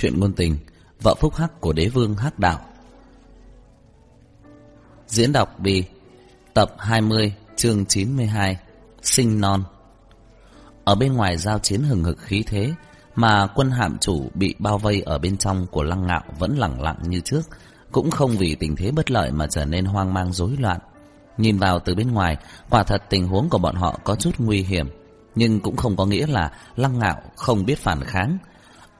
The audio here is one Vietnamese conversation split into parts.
Chuyện ngôn tình, Vợ phúc hắc của đế vương hắc đạo. Diễn đọc Bi, Tập 20 chương 92 Sinh non. Ở bên ngoài giao chiến hừng hực khí thế Mà quân hạm chủ bị bao vây ở bên trong của lăng ngạo vẫn lẳng lặng như trước, Cũng không vì tình thế bất lợi mà trở nên hoang mang rối loạn. Nhìn vào từ bên ngoài, Quả thật tình huống của bọn họ có chút nguy hiểm, Nhưng cũng không có nghĩa là lăng ngạo không biết phản kháng.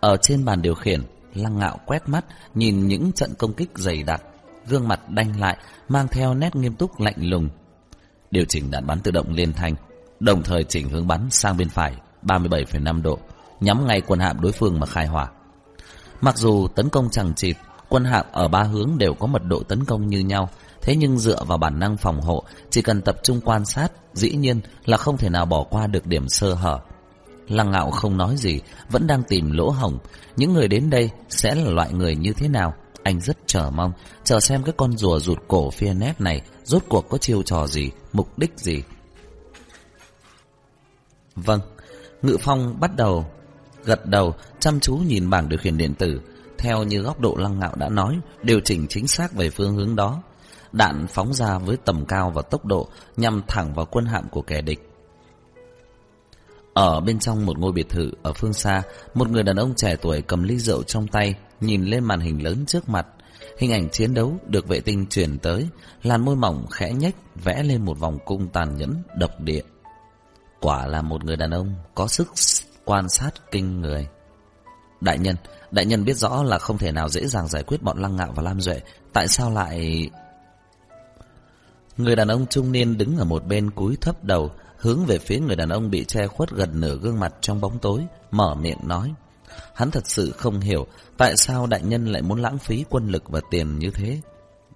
Ở trên bàn điều khiển Lăng ngạo quét mắt Nhìn những trận công kích dày đặc Gương mặt đanh lại Mang theo nét nghiêm túc lạnh lùng. Điều chỉnh đạn bắn tự động liên thanh Đồng thời chỉnh hướng bắn sang bên phải 37,5 độ Nhắm ngay quân hạm đối phương mà khai hỏa. Mặc dù tấn công chẳng chịt Quân hạm ở ba hướng đều có mật độ tấn công như nhau Thế nhưng dựa vào bản năng phòng hộ Chỉ cần tập trung quan sát Dĩ nhiên là không thể nào bỏ qua được điểm sơ hở. Lăng ngạo không nói gì, Vẫn đang tìm lỗ hổng. Những người đến đây sẽ là loại người như thế nào? Anh rất chờ mong, Chờ xem cái con rùa rụt cổ phía nét này Rốt cuộc có chiêu trò gì, Mục đích gì. Vâng Ngự phong bắt đầu, Gật đầu, chăm chú nhìn bảng điều khiển điện tử. Theo như góc độ lăng ngạo đã nói, Điều chỉnh chính xác về phương hướng đó. Đạn phóng ra với tầm cao và tốc độ Nhằm thẳng vào quân hạm của kẻ địch ở bên trong một ngôi biệt thự ở phương xa, một người đàn ông trẻ tuổi cầm ly rượu trong tay, nhìn lên màn hình lớn trước mặt. Hình ảnh chiến đấu được vệ tinh chuyển tới, làn môi mỏng khẽ nhếch vẽ lên một vòng cung tàn nhẫn độc địa. Quả là một người đàn ông có sức quan sát kinh người. Đại nhân, đại nhân biết rõ là không thể nào dễ dàng giải quyết bọn Lăng Ngạo và Lam Duệ, tại sao lại... Người đàn ông trung niên đứng ở một bên cúi thấp đầu, hướng về phía người đàn ông bị che khuất gần nửa gương mặt trong bóng tối, mở miệng nói. Hắn thật sự không hiểu tại sao đại nhân lại muốn lãng phí quân lực và tiền như thế.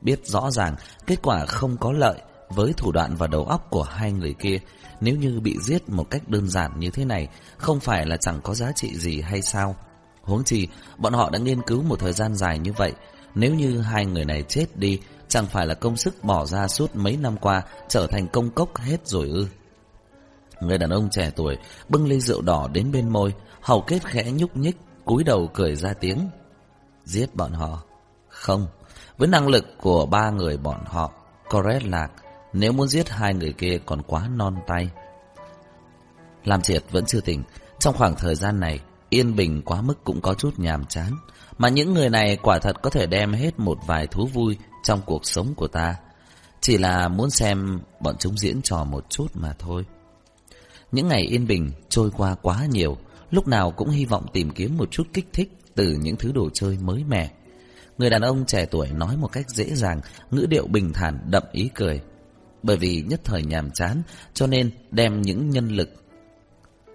Biết rõ ràng kết quả không có lợi với thủ đoạn và đầu óc của hai người kia. Nếu như bị giết một cách đơn giản như thế này, không phải là chẳng có giá trị gì hay sao? Huống chi, bọn họ đã nghiên cứu một thời gian dài như vậy. Nếu như hai người này chết đi, chẳng phải là công sức bỏ ra suốt mấy năm qua trở thành công cốc hết rồi ư? Người đàn ông trẻ tuổi bưng ly rượu đỏ đến bên môi, hầu kết khẽ nhúc nhích, cúi đầu cười ra tiếng. Giết bọn họ? Không, với năng lực của ba người bọn họ, Corret lạc, nếu muốn giết hai người kia còn quá non tay. Làm triệt vẫn chưa tỉnh, trong khoảng thời gian này, yên bình quá mức cũng có chút nhàm chán. Mà những người này quả thật có thể đem hết một vài thú vui trong cuộc sống của ta. Chỉ là muốn xem bọn chúng diễn trò một chút mà thôi. Những ngày yên bình trôi qua quá nhiều, lúc nào cũng hy vọng tìm kiếm một chút kích thích từ những thứ đồ chơi mới mẻ. Người đàn ông trẻ tuổi nói một cách dễ dàng, ngữ điệu bình thản đậm ý cười. Bởi vì nhất thời nhàm chán, cho nên đem những nhân lực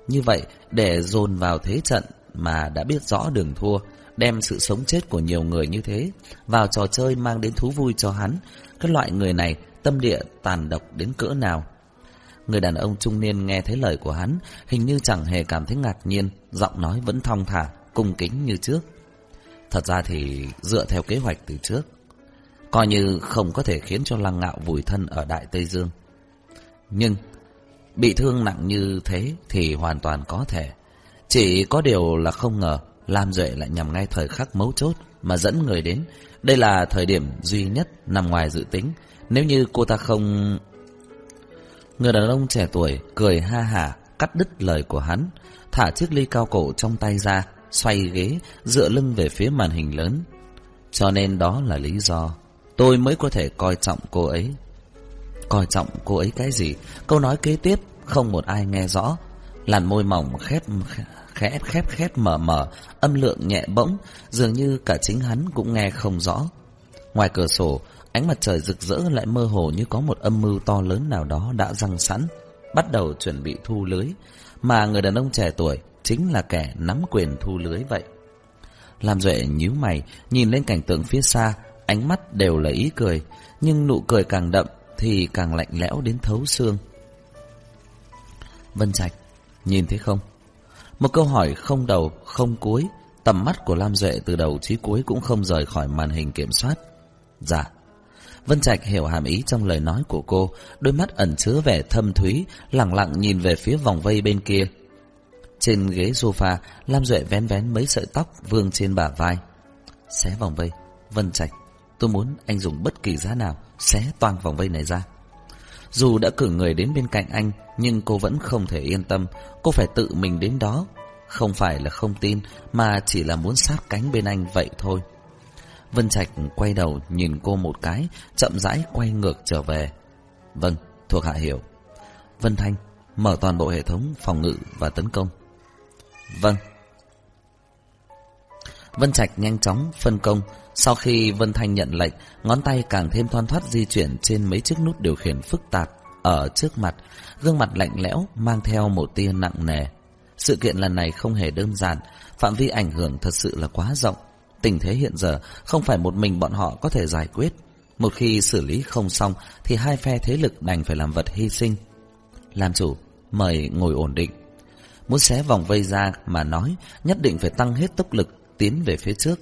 như vậy để dồn vào thế trận mà đã biết rõ đường thua, đem sự sống chết của nhiều người như thế vào trò chơi mang đến thú vui cho hắn. Các loại người này tâm địa tàn độc đến cỡ nào Người đàn ông trung niên nghe thấy lời của hắn, hình như chẳng hề cảm thấy ngạc nhiên, giọng nói vẫn thong thả, cung kính như trước. Thật ra thì dựa theo kế hoạch từ trước, coi như không có thể khiến cho lăng ngạo vùi thân ở Đại Tây Dương. Nhưng, bị thương nặng như thế thì hoàn toàn có thể. Chỉ có điều là không ngờ, Lam Duệ lại nhằm ngay thời khắc mấu chốt mà dẫn người đến. Đây là thời điểm duy nhất nằm ngoài dự tính. Nếu như cô ta không Người đàn ông trẻ tuổi cười ha hả cắt đứt lời của hắn, thả chiếc ly cao cổ trong tay ra, xoay ghế, dựa lưng về phía màn hình lớn. Cho nên đó là lý do tôi mới có thể coi trọng cô ấy. Coi trọng cô ấy cái gì? Câu nói kế tiếp không một ai nghe rõ. Làn môi mỏng khép khép khép khép mở mở, âm lượng nhẹ bỗng, dường như cả chính hắn cũng nghe không rõ. Ngoài cửa sổ, Ánh mặt trời rực rỡ lại mơ hồ như có một âm mưu to lớn nào đó đã răng sẵn, bắt đầu chuẩn bị thu lưới, mà người đàn ông trẻ tuổi chính là kẻ nắm quyền thu lưới vậy. Lam Duệ nhíu mày, nhìn lên cảnh tượng phía xa, ánh mắt đều là ý cười, nhưng nụ cười càng đậm thì càng lạnh lẽo đến thấu xương. Vân Trạch, nhìn thấy không? Một câu hỏi không đầu, không cuối, tầm mắt của Lam Duệ từ đầu chí cuối cũng không rời khỏi màn hình kiểm soát. Dạ, Vân Trạch hiểu hàm ý trong lời nói của cô, đôi mắt ẩn chứa vẻ thâm thúy, lặng lặng nhìn về phía vòng vây bên kia. Trên ghế sofa, Lam Duệ vén vén mấy sợi tóc vương trên bả vai. Xé vòng vây, Vân Trạch, tôi muốn anh dùng bất kỳ giá nào xé toàn vòng vây này ra. Dù đã cử người đến bên cạnh anh, nhưng cô vẫn không thể yên tâm. Cô phải tự mình đến đó. Không phải là không tin, mà chỉ là muốn sát cánh bên anh vậy thôi. Vân Trạch quay đầu nhìn cô một cái, chậm rãi quay ngược trở về. Vâng, thuộc hạ hiểu. Vân Thanh, mở toàn bộ hệ thống phòng ngự và tấn công. Vâng. Vân Trạch nhanh chóng phân công. Sau khi Vân Thanh nhận lệnh, ngón tay càng thêm thoăn thoát di chuyển trên mấy chiếc nút điều khiển phức tạp ở trước mặt, gương mặt lạnh lẽo mang theo một tia nặng nề. Sự kiện lần này không hề đơn giản, phạm vi ảnh hưởng thật sự là quá rộng. Tình thế hiện giờ không phải một mình bọn họ có thể giải quyết. Một khi xử lý không xong thì hai phe thế lực đành phải làm vật hy sinh. Làm chủ, mời ngồi ổn định. Muốn xé vòng vây ra mà nói nhất định phải tăng hết tốc lực tiến về phía trước.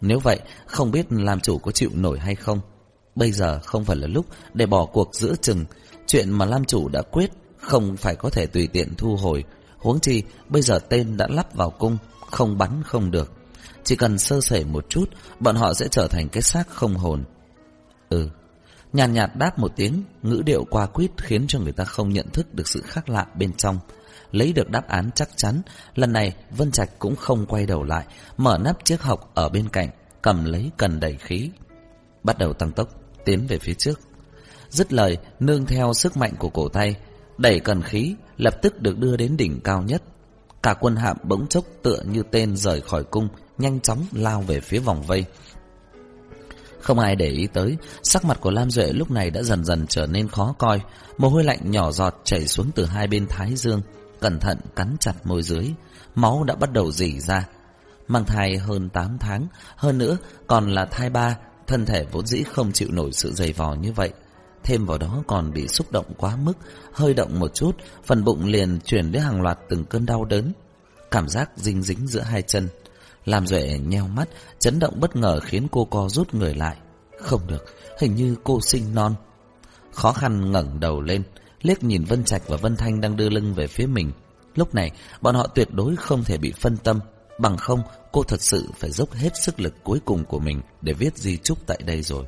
Nếu vậy, không biết làm chủ có chịu nổi hay không. Bây giờ không phải là lúc để bỏ cuộc giữa chừng. Chuyện mà Lam chủ đã quyết không phải có thể tùy tiện thu hồi. Huống chi, bây giờ tên đã lắp vào cung, không bắn không được. Chỉ cần sơ sẩy một chút, bọn họ sẽ trở thành cái xác không hồn. Ừ, nhàn nhạt, nhạt đáp một tiếng, ngữ điệu qua quýt khiến cho người ta không nhận thức được sự khác lạ bên trong. Lấy được đáp án chắc chắn, lần này Vân Trạch cũng không quay đầu lại, mở nắp chiếc học ở bên cạnh, cầm lấy cần đầy khí. Bắt đầu tăng tốc, tiến về phía trước. Dứt lời, nương theo sức mạnh của cổ tay, đẩy cần khí lập tức được đưa đến đỉnh cao nhất. Cả quân hạm bỗng chốc tựa như tên rời khỏi cung, nhanh chóng lao về phía vòng vây. Không ai để ý tới, sắc mặt của Lam Duệ lúc này đã dần dần trở nên khó coi, mồ hôi lạnh nhỏ giọt chảy xuống từ hai bên thái dương, cẩn thận cắn chặt môi dưới, máu đã bắt đầu rỉ ra. Mang thai hơn 8 tháng, hơn nữa còn là thai ba, thân thể vốn dĩ không chịu nổi sự dày vò như vậy. Thêm vào đó còn bị xúc động quá mức, hơi động một chút, phần bụng liền chuyển đến hàng loạt từng cơn đau đớn. Cảm giác dinh dính giữa hai chân. Làm Duệ nheo mắt, chấn động bất ngờ khiến cô co rút người lại. Không được, hình như cô sinh non. Khó khăn ngẩng đầu lên, liếc nhìn Vân Trạch và Vân Thanh đang đưa lưng về phía mình. Lúc này, bọn họ tuyệt đối không thể bị phân tâm. Bằng không, cô thật sự phải dốc hết sức lực cuối cùng của mình để viết di chúc tại đây rồi.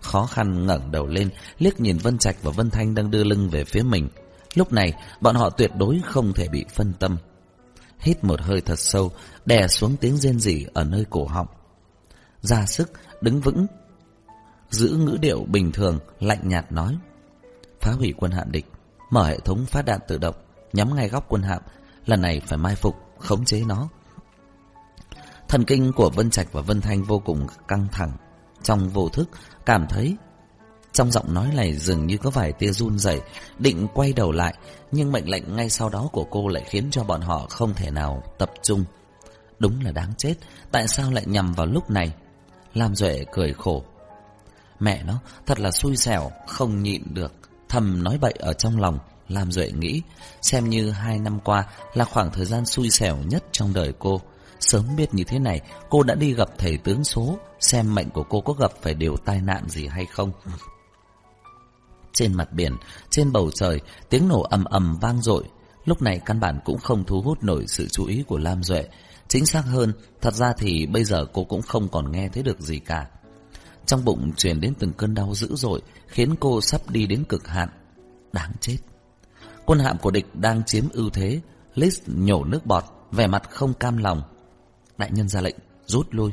Khó khăn ngẩng đầu lên, liếc nhìn Vân Trạch và Vân Thanh đang đưa lưng về phía mình. Lúc này, bọn họ tuyệt đối không thể bị phân tâm. Hít một hơi thật sâu, đè xuống tiếng rên rỉ ở nơi cổ họng. Ra sức, đứng vững, giữ ngữ điệu bình thường, lạnh nhạt nói. Phá hủy quân hạm địch, mở hệ thống phát đạn tự động, nhắm ngay góc quân hạm, lần này phải mai phục, khống chế nó. Thần kinh của Vân Trạch và Vân Thanh vô cùng căng thẳng, trong vô thức cảm thấy trong giọng nói này dường như có vài tia run rẩy, định quay đầu lại, nhưng mệnh lệnh ngay sau đó của cô lại khiến cho bọn họ không thể nào tập trung. Đúng là đáng chết, tại sao lại nhầm vào lúc này? Lam Duệ cười khổ. Mẹ nó, thật là xui xẻo, không nhịn được, thầm nói bậy ở trong lòng. Lam Duệ nghĩ, xem như hai năm qua là khoảng thời gian xui xẻo nhất trong đời cô. Sớm biết như thế này, cô đã đi gặp thầy tướng số, xem mệnh của cô có gặp phải điều tai nạn gì hay không. Trên mặt biển, trên bầu trời, tiếng nổ ầm ầm vang dội. Lúc này căn bản cũng không thu hút nổi sự chú ý của Lam Duệ. Chính xác hơn, thật ra thì bây giờ cô cũng không còn nghe thấy được gì cả. Trong bụng truyền đến từng cơn đau dữ dội, khiến cô sắp đi đến cực hạn. Đáng chết. Quân hạm của địch đang chiếm ưu thế. Liz nhổ nước bọt, vẻ mặt không cam lòng. Đại nhân ra lệnh, rút lui.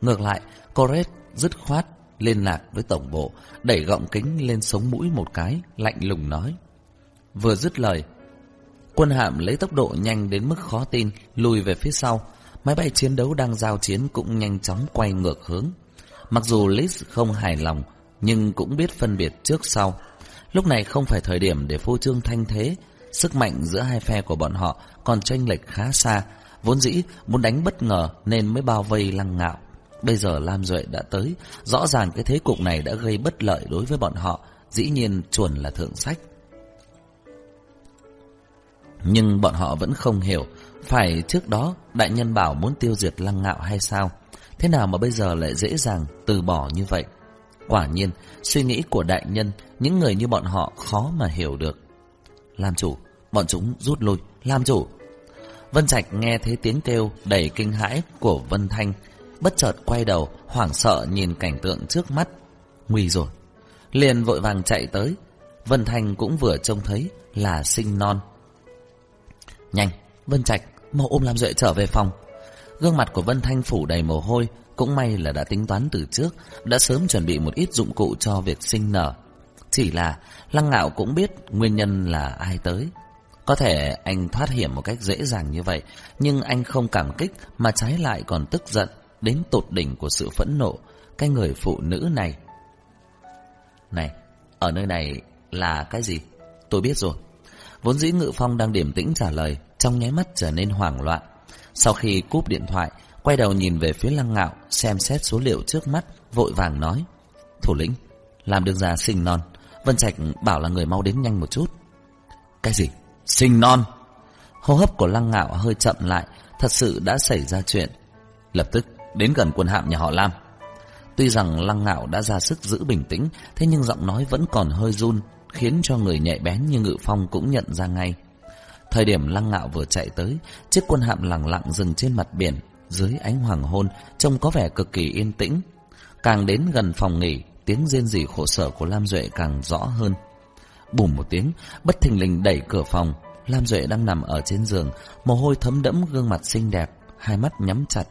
Ngược lại, Coret dứt khoát liên lạc với tổng bộ, đẩy gọng kính lên sống mũi một cái, lạnh lùng nói. Vừa dứt lời, quân hạm lấy tốc độ nhanh đến mức khó tin, lùi về phía sau. Máy bay chiến đấu đang giao chiến cũng nhanh chóng quay ngược hướng. Mặc dù Liz không hài lòng, nhưng cũng biết phân biệt trước sau. Lúc này không phải thời điểm để phô trương thanh thế, sức mạnh giữa hai phe của bọn họ còn tranh lệch khá xa, vốn dĩ muốn đánh bất ngờ nên mới bao vây lăng ngạo. Bây giờ Lam Duệ đã tới, rõ ràng cái thế cục này đã gây bất lợi đối với bọn họ, dĩ nhiên chuẩn là thượng sách. Nhưng bọn họ vẫn không hiểu, phải trước đó đại nhân bảo muốn tiêu diệt lăng ngạo hay sao? Thế nào mà bây giờ lại dễ dàng từ bỏ như vậy? Quả nhiên, suy nghĩ của đại nhân, những người như bọn họ khó mà hiểu được. Làm chủ, bọn chúng rút lui, làm chủ. Vân Trạch nghe thấy tiếng kêu đầy kinh hãi của Vân Thanh, bất chợt quay đầu, hoảng sợ nhìn cảnh tượng trước mắt. Nguy rồi. Liền vội vàng chạy tới. Vân Thanh cũng vừa trông thấy là sinh non. Nhanh, Vân Trạch, mau ôm Lam Duệ trở về phòng. Gương mặt của Vân Thanh phủ đầy mồ hôi, cũng may là đã tính toán từ trước, đã sớm chuẩn bị một ít dụng cụ cho việc sinh nở. Chỉ là Lăng Ngạo cũng biết nguyên nhân là ai tới. Có thể anh thoát hiểm một cách dễ dàng như vậy, nhưng anh không cảm kích mà trái lại còn tức giận đến tột đỉnh của sự phẫn nộ, cái người phụ nữ này. Này, ở nơi này là cái gì? Tôi biết rồi. Vốn dĩ Ngự Phong đang điềm tĩnh trả lời, trong nháy mắt trở nên hoảng loạn. Sau khi cúp điện thoại, quay đầu nhìn về phía Lăng Ngạo, xem xét số liệu trước mắt, vội vàng nói. Thủ lĩnh, làm được già sinh non. Vân Trạch bảo là người mau đến nhanh một chút. Cái gì? Sinh non? Hô hấp của Lăng Ngạo hơi chậm lại, thật sự đã xảy ra chuyện. Lập tức đến gần quân hạm nhà họ Lam. Tuy rằng Lăng Ngạo đã ra sức giữ bình tĩnh, thế nhưng giọng nói vẫn còn hơi run, khiến cho người nhạy bén như Ngự Phong cũng nhận ra ngay. Thời điểm Lăng Ngạo vừa chạy tới, chiếc quân hạm lặng lặng dừng trên mặt biển, dưới ánh hoàng hôn, trông có vẻ cực kỳ yên tĩnh. Càng đến gần phòng nghỉ, tiếng rên rỉ khổ sở của Lam Duệ càng rõ hơn. Bùm một tiếng, bất thình lình đẩy cửa phòng, Lam Duệ đang nằm ở trên giường, mồ hôi thấm đẫm gương mặt xinh đẹp, hai mắt nhắm chặt,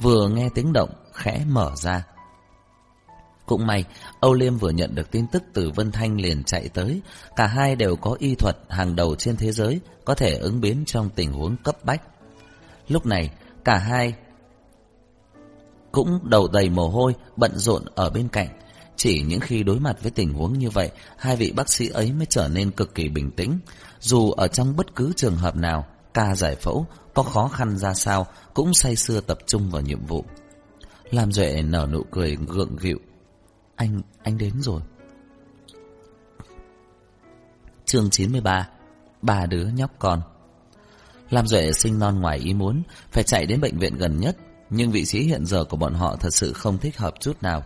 vừa nghe tiếng động, khẽ mở ra. Cũng may, Âu Liêm vừa nhận được tin tức từ Vân Thanh liền chạy tới. Cả hai đều có y thuật hàng đầu trên thế giới, có thể ứng biến trong tình huống cấp bách. Lúc này, cả hai cũng đầu đầy mồ hôi, bận rộn ở bên cạnh. Chỉ những khi đối mặt với tình huống như vậy, hai vị bác sĩ ấy mới trở nên cực kỳ bình tĩnh. Dù ở trong bất cứ trường hợp nào, ca giải phẫu có khó khăn ra sao, cũng say sưa tập trung vào nhiệm vụ. Lam Duệ nở nụ cười gượng gịu. Anh, anh đến rồi. Chương 93 Ba đứa nhóc con Lam Duệ sinh non ngoài ý muốn, phải chạy đến bệnh viện gần nhất, nhưng vị trí hiện giờ của bọn họ thật sự không thích hợp chút nào.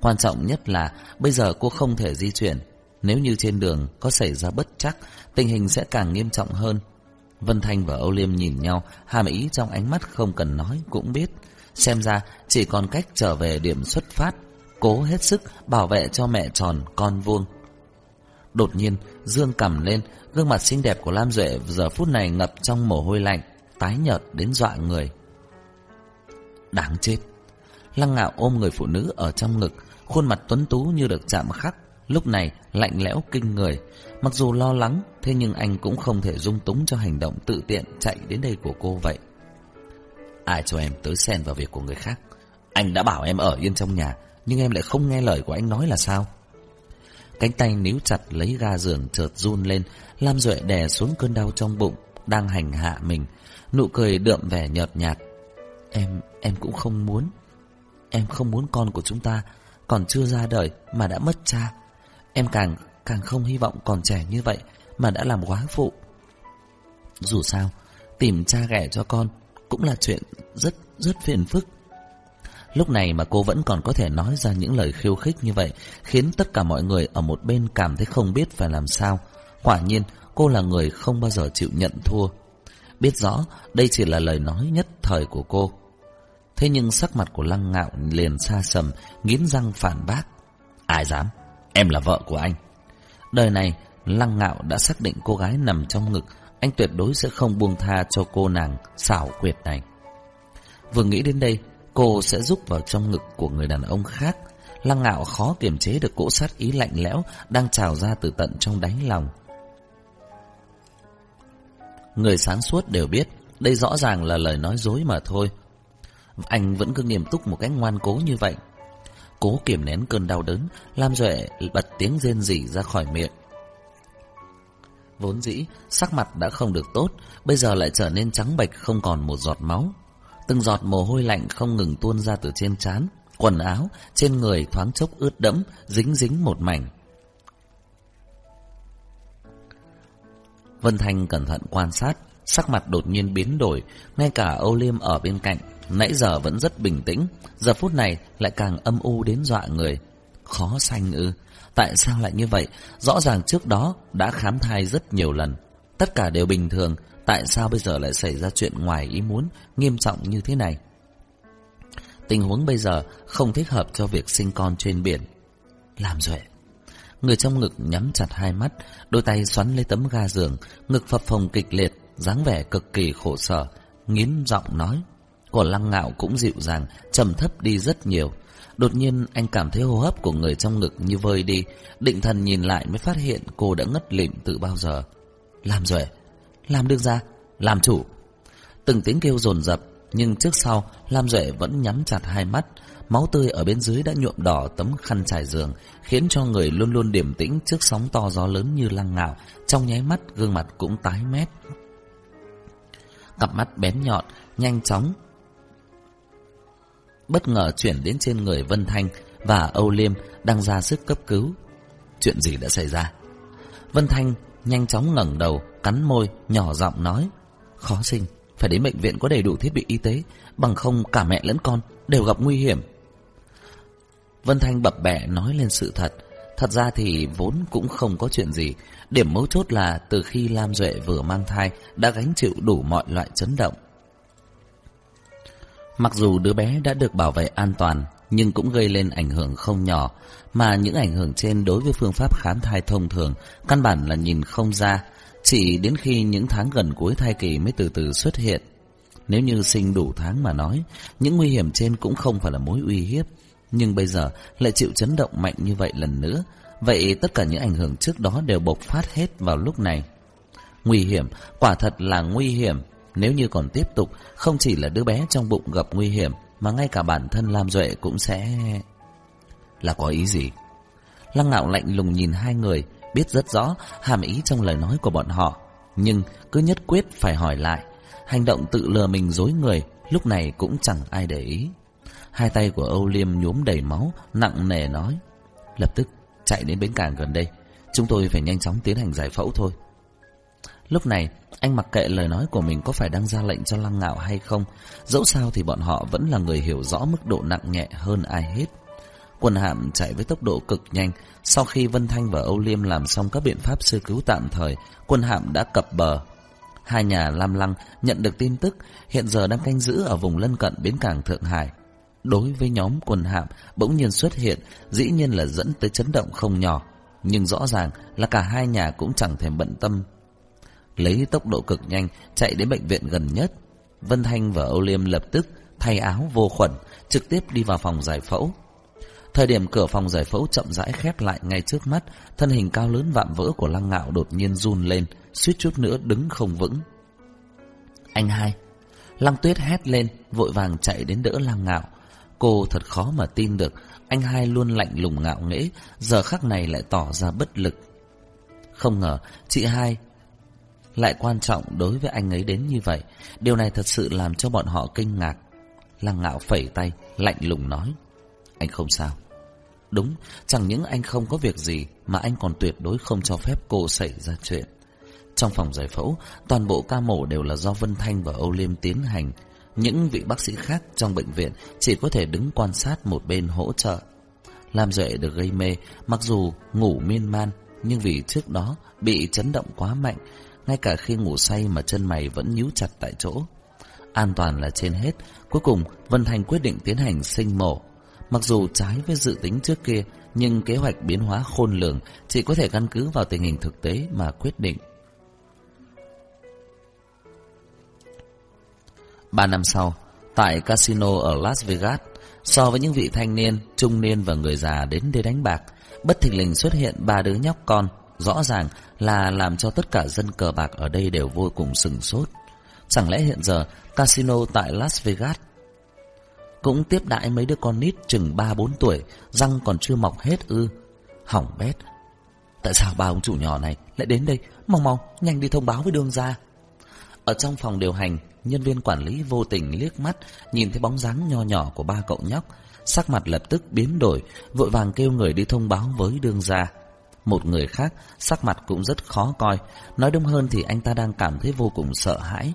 Quan trọng nhất là bây giờ cô không thể di chuyển. Nếu như trên đường có xảy ra bất chắc, tình hình sẽ càng nghiêm trọng hơn. Vân Thanh và Âu Liêm nhìn nhau, hàm ý trong ánh mắt không cần nói cũng biết. Xem ra chỉ còn cách trở về điểm xuất phát, cố hết sức bảo vệ cho mẹ tròn con vuông. Đột nhiên, Dương cầm lên, gương mặt xinh đẹp của Lam Duệ giờ phút này ngập trong mồ hôi lạnh, tái nhợt đến dọa người. Đáng chết! Lăng ngạo ôm người phụ nữ ở trong ngực, khuôn mặt tuấn tú như được chạm khắc, lúc này lạnh lẽo kinh người. Mặc dù lo lắng, thế nhưng anh cũng không thể dung túng cho hành động tự tiện chạy đến đây của cô vậy. Ai cho em tới xen vào việc của người khác? Anh đã bảo em ở yên trong nhà, nhưng em lại không nghe lời của anh nói là sao? Cánh tay níu chặt lấy ga giường chợt run lên, Lam Duệ đè xuống cơn đau trong bụng, đang hành hạ mình. Nụ cười đượm vẻ nhợt nhạt. Em, em cũng không muốn. Em không muốn con của chúng ta còn chưa ra đời mà đã mất cha. Em càng, càng không hy vọng còn trẻ như vậy mà đã làm quá phụ. Dù sao, tìm cha ghẻ cho con cũng là chuyện rất, rất phiền phức. Lúc này mà cô vẫn còn có thể nói ra những lời khiêu khích như vậy, khiến tất cả mọi người ở một bên cảm thấy không biết phải làm sao. Quả nhiên, cô là người không bao giờ chịu nhận thua. Biết rõ, đây chỉ là lời nói nhất thời của cô. Thế nhưng sắc mặt của Lăng Ngạo liền xa sầm, nghiến răng phản bác. Ai dám? Em là vợ của anh. Đời này, Lăng Ngạo đã xác định cô gái nằm trong ngực, anh tuyệt đối sẽ không buông tha cho cô nàng xảo quyệt này. Vừa nghĩ đến đây, cô sẽ rúc vào trong ngực của người đàn ông khác. Lăng ngạo khó kiềm chế được cỗ sát ý lạnh lẽo đang trào ra từ tận trong đáy lòng. Người sáng suốt đều biết, đây rõ ràng là lời nói dối mà thôi. Anh vẫn cứ nghiêm túc một cách ngoan cố như vậy. Cố kiềm nén cơn đau đớn, Lam Duệ bật tiếng rên rỉ ra khỏi miệng. Vốn dĩ, sắc mặt đã không được tốt, bây giờ lại trở nên trắng bệch không còn một giọt máu. Từng giọt mồ hôi lạnh không ngừng tuôn ra từ trên trán, quần áo trên người thoáng chốc ướt đẫm, dính dính một mảnh. Vân Thanh cẩn thận quan sát, sắc mặt đột nhiên biến đổi, ngay cả Âu Liêm ở bên cạnh, nãy giờ vẫn rất bình tĩnh, giờ phút này lại càng âm u đến dọa người. Khó sanh ư, tại sao lại như vậy? Rõ ràng trước đó đã khám thai rất nhiều lần. Tất cả đều bình thường, tại sao bây giờ lại xảy ra chuyện ngoài ý muốn, nghiêm trọng như thế này? Tình huống bây giờ không thích hợp cho việc sinh con trên biển. Làm duệ. Người trong ngực nhắm chặt hai mắt, đôi tay xoắn lấy tấm ga giường, ngực phập phồng kịch liệt, dáng vẻ cực kỳ khổ sở, nghiến giọng nói. Của lăng ngạo cũng dịu dàng, trầm thấp đi rất nhiều. Đột nhiên anh cảm thấy hô hấp của người trong ngực như vơi đi, định thần nhìn lại mới phát hiện cô đã ngất lịm từ bao giờ. Làm rồi, à? làm được ra, làm chủ. Từng tiếng kêu rồn rập, nhưng trước sau Lam Duệ vẫn nhắm chặt hai mắt, máu tươi ở bên dưới đã nhuộm đỏ tấm khăn trải giường, khiến cho người luôn luôn điềm tĩnh trước sóng to gió lớn như lăng ngạo, trong nháy mắt gương mặt cũng tái mét. Cặp mắt bén nhọn, nhanh chóng bất ngờ chuyển đến trên người Vân Thanh và Âu Liêm đang ra sức cấp cứu. Chuyện gì đã xảy ra? Vân Thanh nhanh chóng ngẩng đầu, cắn môi, nhỏ giọng nói. Khó sinh, phải đến bệnh viện có đầy đủ thiết bị y tế, bằng không cả mẹ lẫn con đều gặp nguy hiểm. Vân Thanh bập bẹ nói lên sự thật. Thật ra thì vốn cũng không có chuyện gì. Điểm mấu chốt là từ khi Lam Duệ vừa mang thai đã gánh chịu đủ mọi loại chấn động. Mặc dù đứa bé đã được bảo vệ an toàn, nhưng cũng gây lên ảnh hưởng không nhỏ, mà những ảnh hưởng trên đối với phương pháp khám thai thông thường căn bản là nhìn không ra, chỉ đến khi những tháng gần cuối thai kỳ mới từ từ xuất hiện. Nếu như sinh đủ tháng mà nói, những nguy hiểm trên cũng không phải là mối uy hiếp, nhưng bây giờ lại chịu chấn động mạnh như vậy lần nữa, vậy tất cả những ảnh hưởng trước đó đều bộc phát hết vào lúc này. Nguy hiểm, quả thật là nguy hiểm, nếu như còn tiếp tục, không chỉ là đứa bé trong bụng gặp nguy hiểm, mà ngay cả bản thân Lam Duệ cũng sẽ... Là có ý gì? Lăng ngạo lạnh lùng nhìn hai người, biết rất rõ hàm ý trong lời nói của bọn họ. Nhưng cứ nhất quyết phải hỏi lại. Hành động tự lừa mình dối người, lúc này cũng chẳng ai để ý. Hai tay của Âu Liêm nhuốm đầy máu, nặng nề nói. Lập tức chạy đến bến cảng gần đây. Chúng tôi phải nhanh chóng tiến hành giải phẫu thôi. Lúc này, anh mặc kệ lời nói của mình có phải đang ra lệnh cho lăng ngạo hay không. Dẫu sao thì bọn họ vẫn là người hiểu rõ mức độ nặng nhẹ hơn ai hết. Quân hạm chạy với tốc độ cực nhanh. Sau khi Vân Thanh và Âu Liêm làm xong các biện pháp sơ cứu tạm thời, quân hạm đã cập bờ. Hai nhà Lam Lăng nhận được tin tức hiện giờ đang canh giữ ở vùng lân cận bến cảng Thượng Hải. Đối với nhóm quân hạm bỗng nhiên xuất hiện, dĩ nhiên là dẫn tới chấn động không nhỏ. Nhưng rõ ràng là cả hai nhà cũng chẳng thèm bận tâm lấy tốc độ cực nhanh chạy đến bệnh viện gần nhất. Vân Thanh và Âu Liêm lập tức thay áo vô khuẩn, trực tiếp đi vào phòng giải phẫu. Thời điểm cửa phòng giải phẫu chậm rãi khép lại ngay trước mắt, thân hình cao lớn vạm vỡ của Lăng Ngạo đột nhiên run lên, suýt chút nữa đứng không vững. Anh hai, Lăng Tuyết hét lên, vội vàng chạy đến đỡ Lăng Ngạo. Cô thật khó mà tin được, anh hai luôn lạnh lùng ngạo nghễ, giờ khắc này lại tỏ ra bất lực. Không ngờ, chị hai lại quan trọng đối với anh ấy đến như vậy. Điều này thật sự làm cho bọn họ kinh ngạc. Lăng ngạo phẩy tay, lạnh lùng nói. Anh không sao. Đúng, chẳng những anh không có việc gì mà anh còn tuyệt đối không cho phép cô xảy ra chuyện. Trong phòng giải phẫu, toàn bộ ca mổ đều là do Vân Thanh và Âu Liêm tiến hành. Những vị bác sĩ khác trong bệnh viện chỉ có thể đứng quan sát một bên hỗ trợ. Lam Duệ được gây mê, mặc dù ngủ miên man, nhưng vì trước đó bị chấn động quá mạnh ngay cả khi ngủ say mà chân mày vẫn nhíu chặt tại chỗ. An toàn là trên hết, cuối cùng Vân Thành quyết định tiến hành sinh mổ. Mặc dù trái với dự tính trước kia, nhưng kế hoạch biến hóa khôn lường chỉ có thể căn cứ vào tình hình thực tế mà quyết định. Ba năm sau, tại casino ở Las Vegas, so với những vị thanh niên, trung niên và người già đến để đánh bạc, bất thình lình xuất hiện ba đứa nhóc con Rõ ràng là làm cho tất cả dân cờ bạc ở đây đều vô cùng sừng sốt. Chẳng lẽ hiện giờ casino tại Las Vegas cũng tiếp đãi mấy đứa con nít chừng 3-4 tuổi, răng còn chưa mọc hết ư? Hỏng bét. Tại sao ba ông chủ nhỏ này lại đến đây? Mau mau, nhanh đi thông báo với đường ra. Ở trong phòng điều hành, nhân viên quản lý vô tình liếc mắt, nhìn thấy bóng dáng nho nhỏ của ba cậu nhóc, sắc mặt lập tức biến đổi, vội vàng kêu người đi thông báo với đường ra. Một người khác, sắc mặt cũng rất khó coi. Nói đúng hơn thì anh ta đang cảm thấy vô cùng sợ hãi.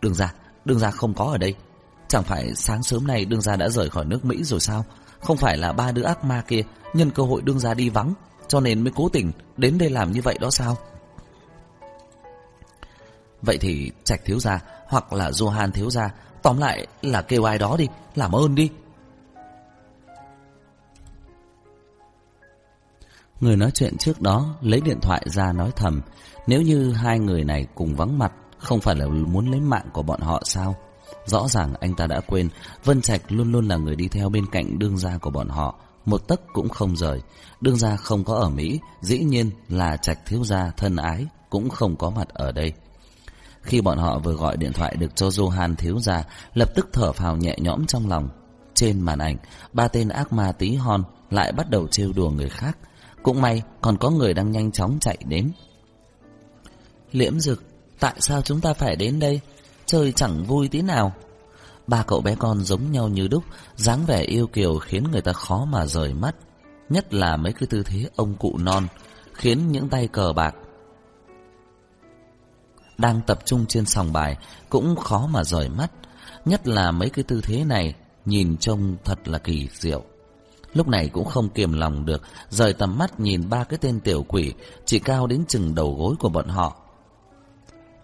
Đường ra, đường ra không có ở đây. Chẳng phải sáng sớm này đương gia đã rời khỏi nước Mỹ rồi sao? Không phải là ba đứa ác ma kia nhân cơ hội đương gia đi vắng, cho nên mới cố tình đến đây làm như vậy đó sao? Vậy thì Trạch thiếu gia hoặc là Johan thiếu gia, tóm lại là kêu ai đó đi, làm ơn đi. Người nói chuyện trước đó lấy điện thoại ra nói thầm, nếu như hai người này cùng vắng mặt, không phải là muốn lấy mạng của bọn họ sao? Rõ ràng anh ta đã quên, Vân Trạch luôn luôn là người đi theo bên cạnh đương gia của bọn họ, một tấc cũng không rời. Đương gia không có ở Mỹ, dĩ nhiên là Trạch thiếu gia thân ái cũng không có mặt ở đây. Khi bọn họ vừa gọi điện thoại được cho Johan thiếu gia, lập tức thở phào nhẹ nhõm trong lòng. Trên màn ảnh, ba tên ác ma tí hon lại bắt đầu trêu đùa người khác. Cũng may còn có người đang nhanh chóng chạy đến. Liễm Dực, tại sao chúng ta phải đến đây? Chơi chẳng vui tí nào. Ba cậu bé con giống nhau như đúc, dáng vẻ yêu kiều khiến người ta khó mà rời mắt. Nhất là mấy cái tư thế ông cụ non, khiến những tay cờ bạc đang tập trung trên sòng bài cũng khó mà rời mắt. Nhất là mấy cái tư thế này nhìn trông thật là kỳ diệu. Lúc này cũng không kiềm lòng được, rời tầm mắt nhìn ba cái tên tiểu quỷ chỉ cao đến chừng đầu gối của bọn họ.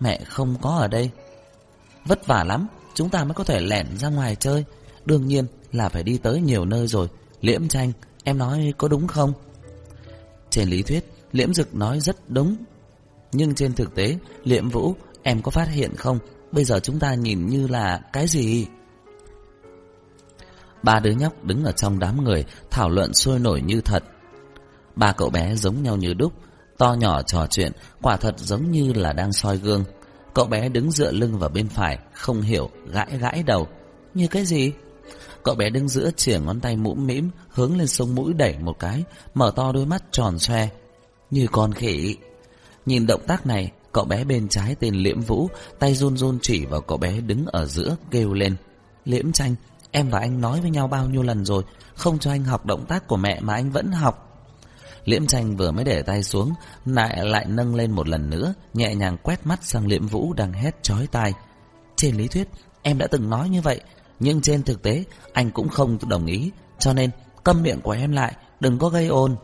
Mẹ không có ở đây. Vất vả lắm, chúng ta mới có thể lẻn ra ngoài chơi. Đương nhiên là phải đi tới nhiều nơi rồi. Liễm tranh, em nói có đúng không? Trên lý thuyết, Liễm Dực nói rất đúng. Nhưng trên thực tế, Liễm Vũ, em có phát hiện không? Bây giờ chúng ta nhìn như là cái gì? Ba đứa nhóc đứng ở trong đám người thảo luận sôi nổi như thật. Ba cậu bé giống nhau như đúc, to nhỏ trò chuyện, quả thật giống như là đang soi gương. Cậu bé đứng dựa lưng vào bên phải, không hiểu, gãi gãi đầu. Như cái gì? Cậu bé đứng giữa chìa ngón tay mũm mĩm, hướng lên sông mũi đẩy một cái, mở to đôi mắt tròn xoe. Như con khỉ. Nhìn động tác này, cậu bé bên trái tên Liễm Vũ, tay run run chỉ vào cậu bé đứng ở giữa, kêu lên. Liễm tranh, em và anh nói với nhau bao nhiêu lần rồi, không cho anh học động tác của mẹ mà anh vẫn học. Liễm tranh vừa mới để tay xuống, lại lại nâng lên một lần nữa, nhẹ nhàng quét mắt sang Liễm Vũ đang hét chói tai. Trên lý thuyết, em đã từng nói như vậy, nhưng trên thực tế, anh cũng không đồng ý, cho nên câm miệng của em lại, đừng có gây ồn.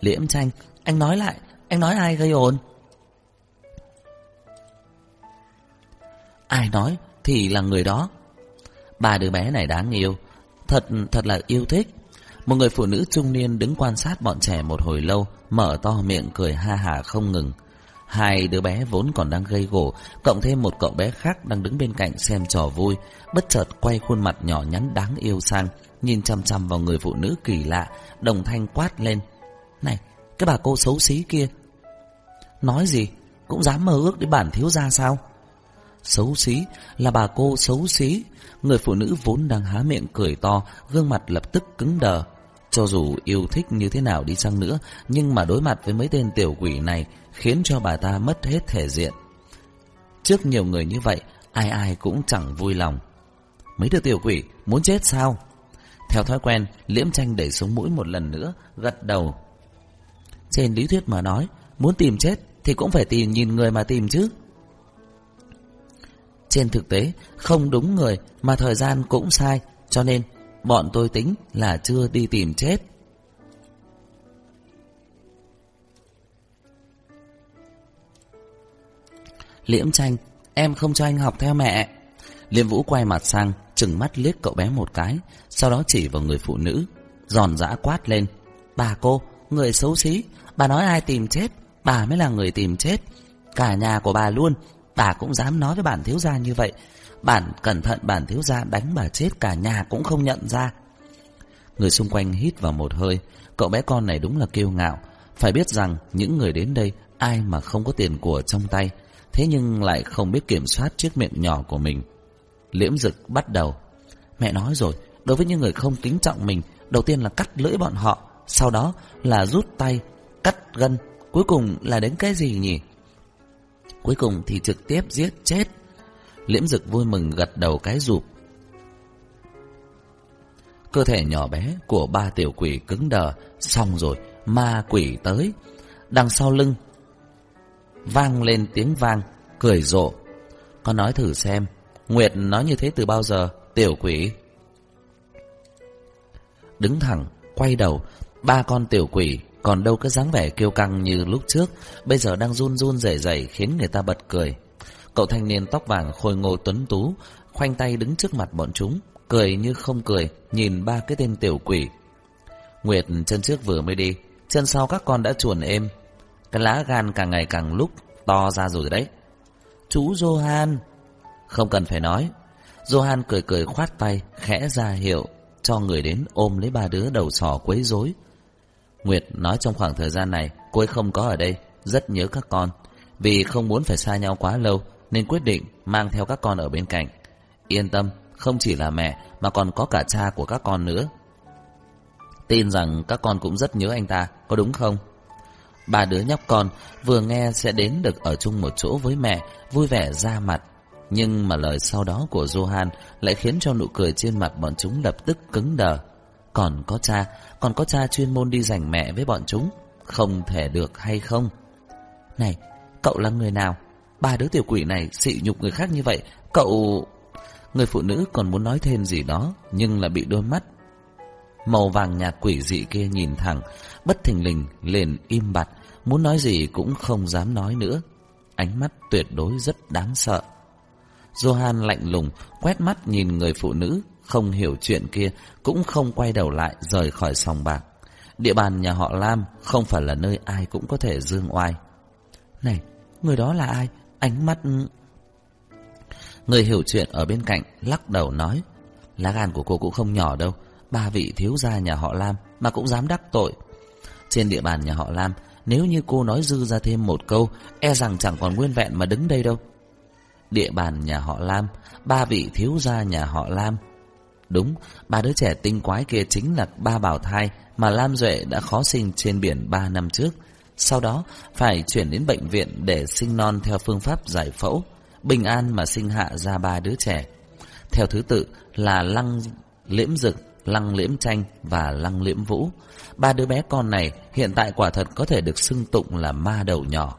Liễm tranh, anh nói lại, anh nói ai gây ồn? Ai nói thì là người đó. Ba đứa bé này đáng yêu, thật thật là yêu thích. Một người phụ nữ trung niên đứng quan sát bọn trẻ một hồi lâu, mở to miệng cười ha hà không ngừng. Hai đứa bé vốn còn đang gây gổ, cộng thêm một cậu bé khác đang đứng bên cạnh xem trò vui, bất chợt quay khuôn mặt nhỏ nhắn đáng yêu sang, nhìn chăm chăm vào người phụ nữ kỳ lạ, đồng thanh quát lên. Này, cái bà cô xấu xí kia, nói gì, cũng dám mơ ước đến bản thiếu gia sao? Xấu xí là bà cô xấu xí, người phụ nữ vốn đang há miệng cười to, gương mặt lập tức cứng đờ. Cho dù yêu thích như thế nào đi chăng nữa, nhưng mà đối mặt với mấy tên tiểu quỷ này khiến cho bà ta mất hết thể diện. Trước nhiều người như vậy, ai ai cũng chẳng vui lòng. Mấy đứa tiểu quỷ muốn chết sao? Theo thói quen, liễm tranh đẩy xuống mũi một lần nữa, gật đầu. Trên lý thuyết mà nói, muốn tìm chết thì cũng phải tìm nhìn người mà tìm chứ. Trên thực tế, không đúng người mà thời gian cũng sai, cho nên bọn tôi tính là chưa đi tìm chết. Liễm tranh, em không cho anh học theo mẹ. liễm Vũ quay mặt sang, trừng mắt liếc cậu bé một cái, sau đó chỉ vào người phụ nữ, giòn giã quát lên. Bà cô, người xấu xí, bà nói ai tìm chết, bà mới là người tìm chết. Cả nhà của bà luôn, bà cũng dám nói với bản thiếu gia như vậy. Bản cẩn thận bản thiếu gia đánh bà chết cả nhà cũng không nhận ra. Người xung quanh hít vào một hơi, cậu bé con này đúng là kiêu ngạo. Phải biết rằng những người đến đây ai mà không có tiền của trong tay, thế nhưng lại không biết kiểm soát chiếc miệng nhỏ của mình. Liễm Dực bắt đầu. Mẹ nói rồi, đối với những người không kính trọng mình, đầu tiên là cắt lưỡi bọn họ, sau đó là rút tay, cắt gân, cuối cùng là đến cái gì nhỉ? Cuối cùng thì trực tiếp giết chết. Liễm Dực vui mừng gật đầu cái rụp. Cơ thể nhỏ bé của ba tiểu quỷ cứng đờ, xong rồi, ma quỷ tới. Đằng sau lưng, vang lên tiếng vang, cười rộ. Con nói thử xem, Nguyệt nói như thế từ bao giờ, tiểu quỷ? Đứng thẳng, quay đầu, ba con tiểu quỷ còn đâu cái dáng vẻ kiêu căng như lúc trước, bây giờ đang run run rẩy rẩy khiến người ta bật cười. Cậu thanh niên tóc vàng khôi ngô tuấn tú, khoanh tay đứng trước mặt bọn chúng, cười như không cười, nhìn ba cái tên tiểu quỷ. Nguyệt chân trước vừa mới đi, chân sau các con đã chuồn êm. Cái lá gan càng ngày càng lúc to ra rồi đấy. Chú Johan. Không cần phải nói. Johan cười cười khoát tay, khẽ ra hiệu, cho người đến ôm lấy ba đứa đầu sò quấy rối. Nguyệt nói trong khoảng thời gian này, cô ấy không có ở đây, rất nhớ các con. Vì không muốn phải xa nhau quá lâu, nên quyết định mang theo các con ở bên cạnh. Yên tâm, không chỉ là mẹ, mà còn có cả cha của các con nữa. Tin rằng các con cũng rất nhớ anh ta, có đúng không? Ba đứa nhóc con vừa nghe sẽ đến được ở chung một chỗ với mẹ, vui vẻ ra mặt. Nhưng mà lời sau đó của Johan lại khiến cho nụ cười trên mặt bọn chúng lập tức cứng đờ. Còn có cha, còn có cha chuyên môn đi giành mẹ với bọn chúng. Không thể được hay không? Này, cậu là người nào? Ba đứa tiểu quỷ này sỉ nhục người khác như vậy, cậu... Người phụ nữ còn muốn nói thêm gì đó, nhưng là bị đôi mắt màu vàng nhạt quỷ dị kia nhìn thẳng, bất thình lình liền im bặt, muốn nói gì cũng không dám nói nữa. Ánh mắt tuyệt đối rất đáng sợ. Johan lạnh lùng quét mắt nhìn người phụ nữ, không hiểu chuyện kia, cũng không quay đầu lại rời khỏi sòng bạc. Địa bàn nhà họ Lam không phải là nơi ai cũng có thể dương oai. Này, người đó là ai? Ánh mắt... Người hiểu chuyện ở bên cạnh lắc đầu nói Lá gan của cô cũng không nhỏ đâu Ba vị thiếu gia nhà họ Lam Mà cũng dám đắc tội Trên địa bàn nhà họ Lam Nếu như cô nói dư ra thêm một câu E rằng chẳng còn nguyên vẹn mà đứng đây đâu Địa bàn nhà họ Lam Ba vị thiếu gia nhà họ Lam Đúng, ba đứa trẻ tinh quái kia chính là ba bảo thai mà Lam Duệ đã khó sinh trên biển ba năm trước. Sau đó, phải chuyển đến bệnh viện để sinh non theo phương pháp giải phẫu bình an mà sinh hạ ra ba đứa trẻ. Theo thứ tự là Lăng Liễm Dực, Lăng Liễm Tranh và Lăng Liễm Vũ. Ba đứa bé con này hiện tại quả thật có thể được xưng tụng là ma đầu nhỏ.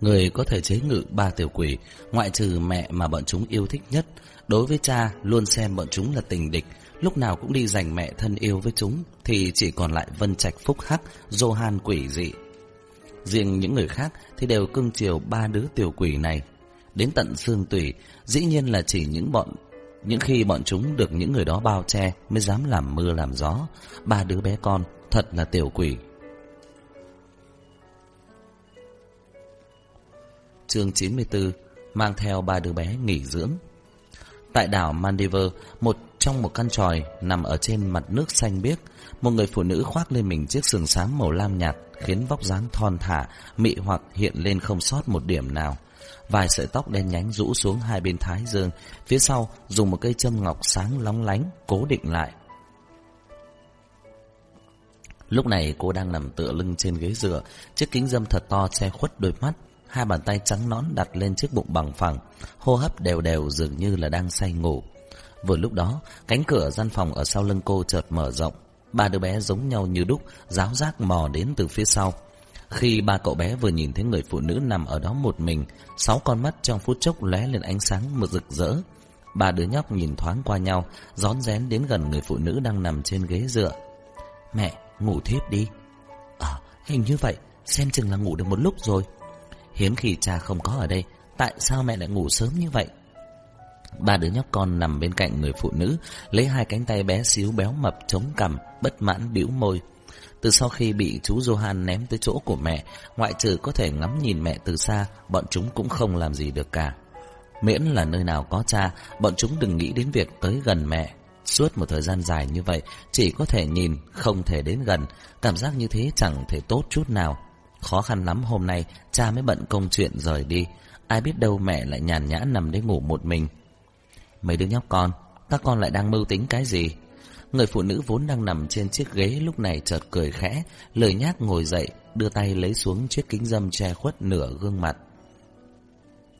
Người có thể chế ngự ba tiểu quỷ, ngoại trừ mẹ mà bọn chúng yêu thích nhất. Đối với cha, luôn xem bọn chúng là tình địch, lúc nào cũng đi giành mẹ thân yêu với chúng, thì chỉ còn lại Vân Trạch Phúc Hắc, Johan quỷ dị. Riêng những người khác thì đều cưng chiều ba đứa tiểu quỷ này. Đến tận xương tủy, dĩ nhiên là chỉ những bọn những khi bọn chúng được những người đó bao che mới dám làm mưa làm gió. Ba đứa bé con thật là tiểu quỷ. Chương 94 mang theo ba đứa bé nghỉ dưỡng. Tại đảo Maldives, một trong một căn tròi nằm ở trên mặt nước xanh biếc, một người phụ nữ khoác lên mình chiếc sườn xám màu lam nhạt, khiến vóc dáng thon thả, mị hoặc hiện lên không sót một điểm nào. Vài sợi tóc đen nhánh rũ xuống hai bên thái dương, phía sau dùng một cây châm ngọc sáng lóng lánh cố định lại. Lúc này cô đang nằm tựa lưng trên ghế dựa, chiếc kính dâm thật to che khuất đôi mắt, hai bàn tay trắng nón đặt lên chiếc bụng bằng phẳng, hô hấp đều đều dường như là đang say ngủ. Vừa lúc đó, cánh cửa gian phòng ở sau lưng cô chợt mở rộng, ba đứa bé giống nhau như đúc, giáo giác mò đến từ phía sau. Khi ba cậu bé vừa nhìn thấy người phụ nữ nằm ở đó một mình, sáu con mắt trong phút chốc lóe lên ánh sáng một rực rỡ. Ba đứa nhóc nhìn thoáng qua nhau, rón rén đến gần người phụ nữ đang nằm trên ghế dựa. Mẹ, ngủ thiếp đi. À, hình như vậy, xem chừng là ngủ được một lúc rồi. Hiếm khi cha không có ở đây, tại sao mẹ lại ngủ sớm như vậy? Ba đứa nhóc con nằm bên cạnh người phụ nữ, lấy hai cánh tay bé xíu béo mập chống cằm, bất mãn bĩu môi. Từ sau khi bị chú Johan ném tới chỗ của mẹ, ngoại trừ có thể ngắm nhìn mẹ từ xa, bọn chúng cũng không làm gì được cả. Miễn là nơi nào có cha, bọn chúng đừng nghĩ đến việc tới gần mẹ. Suốt một thời gian dài như vậy, chỉ có thể nhìn, không thể đến gần, cảm giác như thế chẳng thể tốt chút nào. Khó khăn lắm hôm nay, cha mới bận công chuyện rời đi, ai biết đâu mẹ lại nhàn nhã nằm đấy ngủ một mình. Mấy đứa nhóc con, các con lại đang mưu tính cái gì? Người phụ nữ vốn đang nằm trên chiếc ghế lúc này chợt cười khẽ, lời nhác ngồi dậy, đưa tay lấy xuống chiếc kính dâm che khuất nửa gương mặt.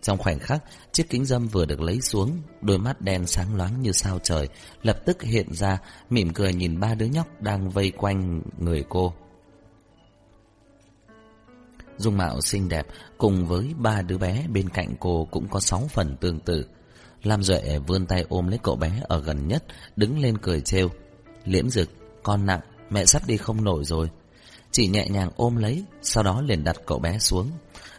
Trong khoảnh khắc, chiếc kính dâm vừa được lấy xuống, đôi mắt đen sáng loáng như sao trời, lập tức hiện ra, mỉm cười nhìn ba đứa nhóc đang vây quanh người cô. Dung mạo xinh đẹp cùng với ba đứa bé bên cạnh cô cũng có sáu phần tương tự. Lam Duệ vươn tay ôm lấy cậu bé ở gần nhất, đứng lên cười trêu. Liễm Dực, con nặng, mẹ sắp đi không nổi rồi. chỉ nhẹ nhàng ôm lấy, sau đó liền đặt cậu bé xuống.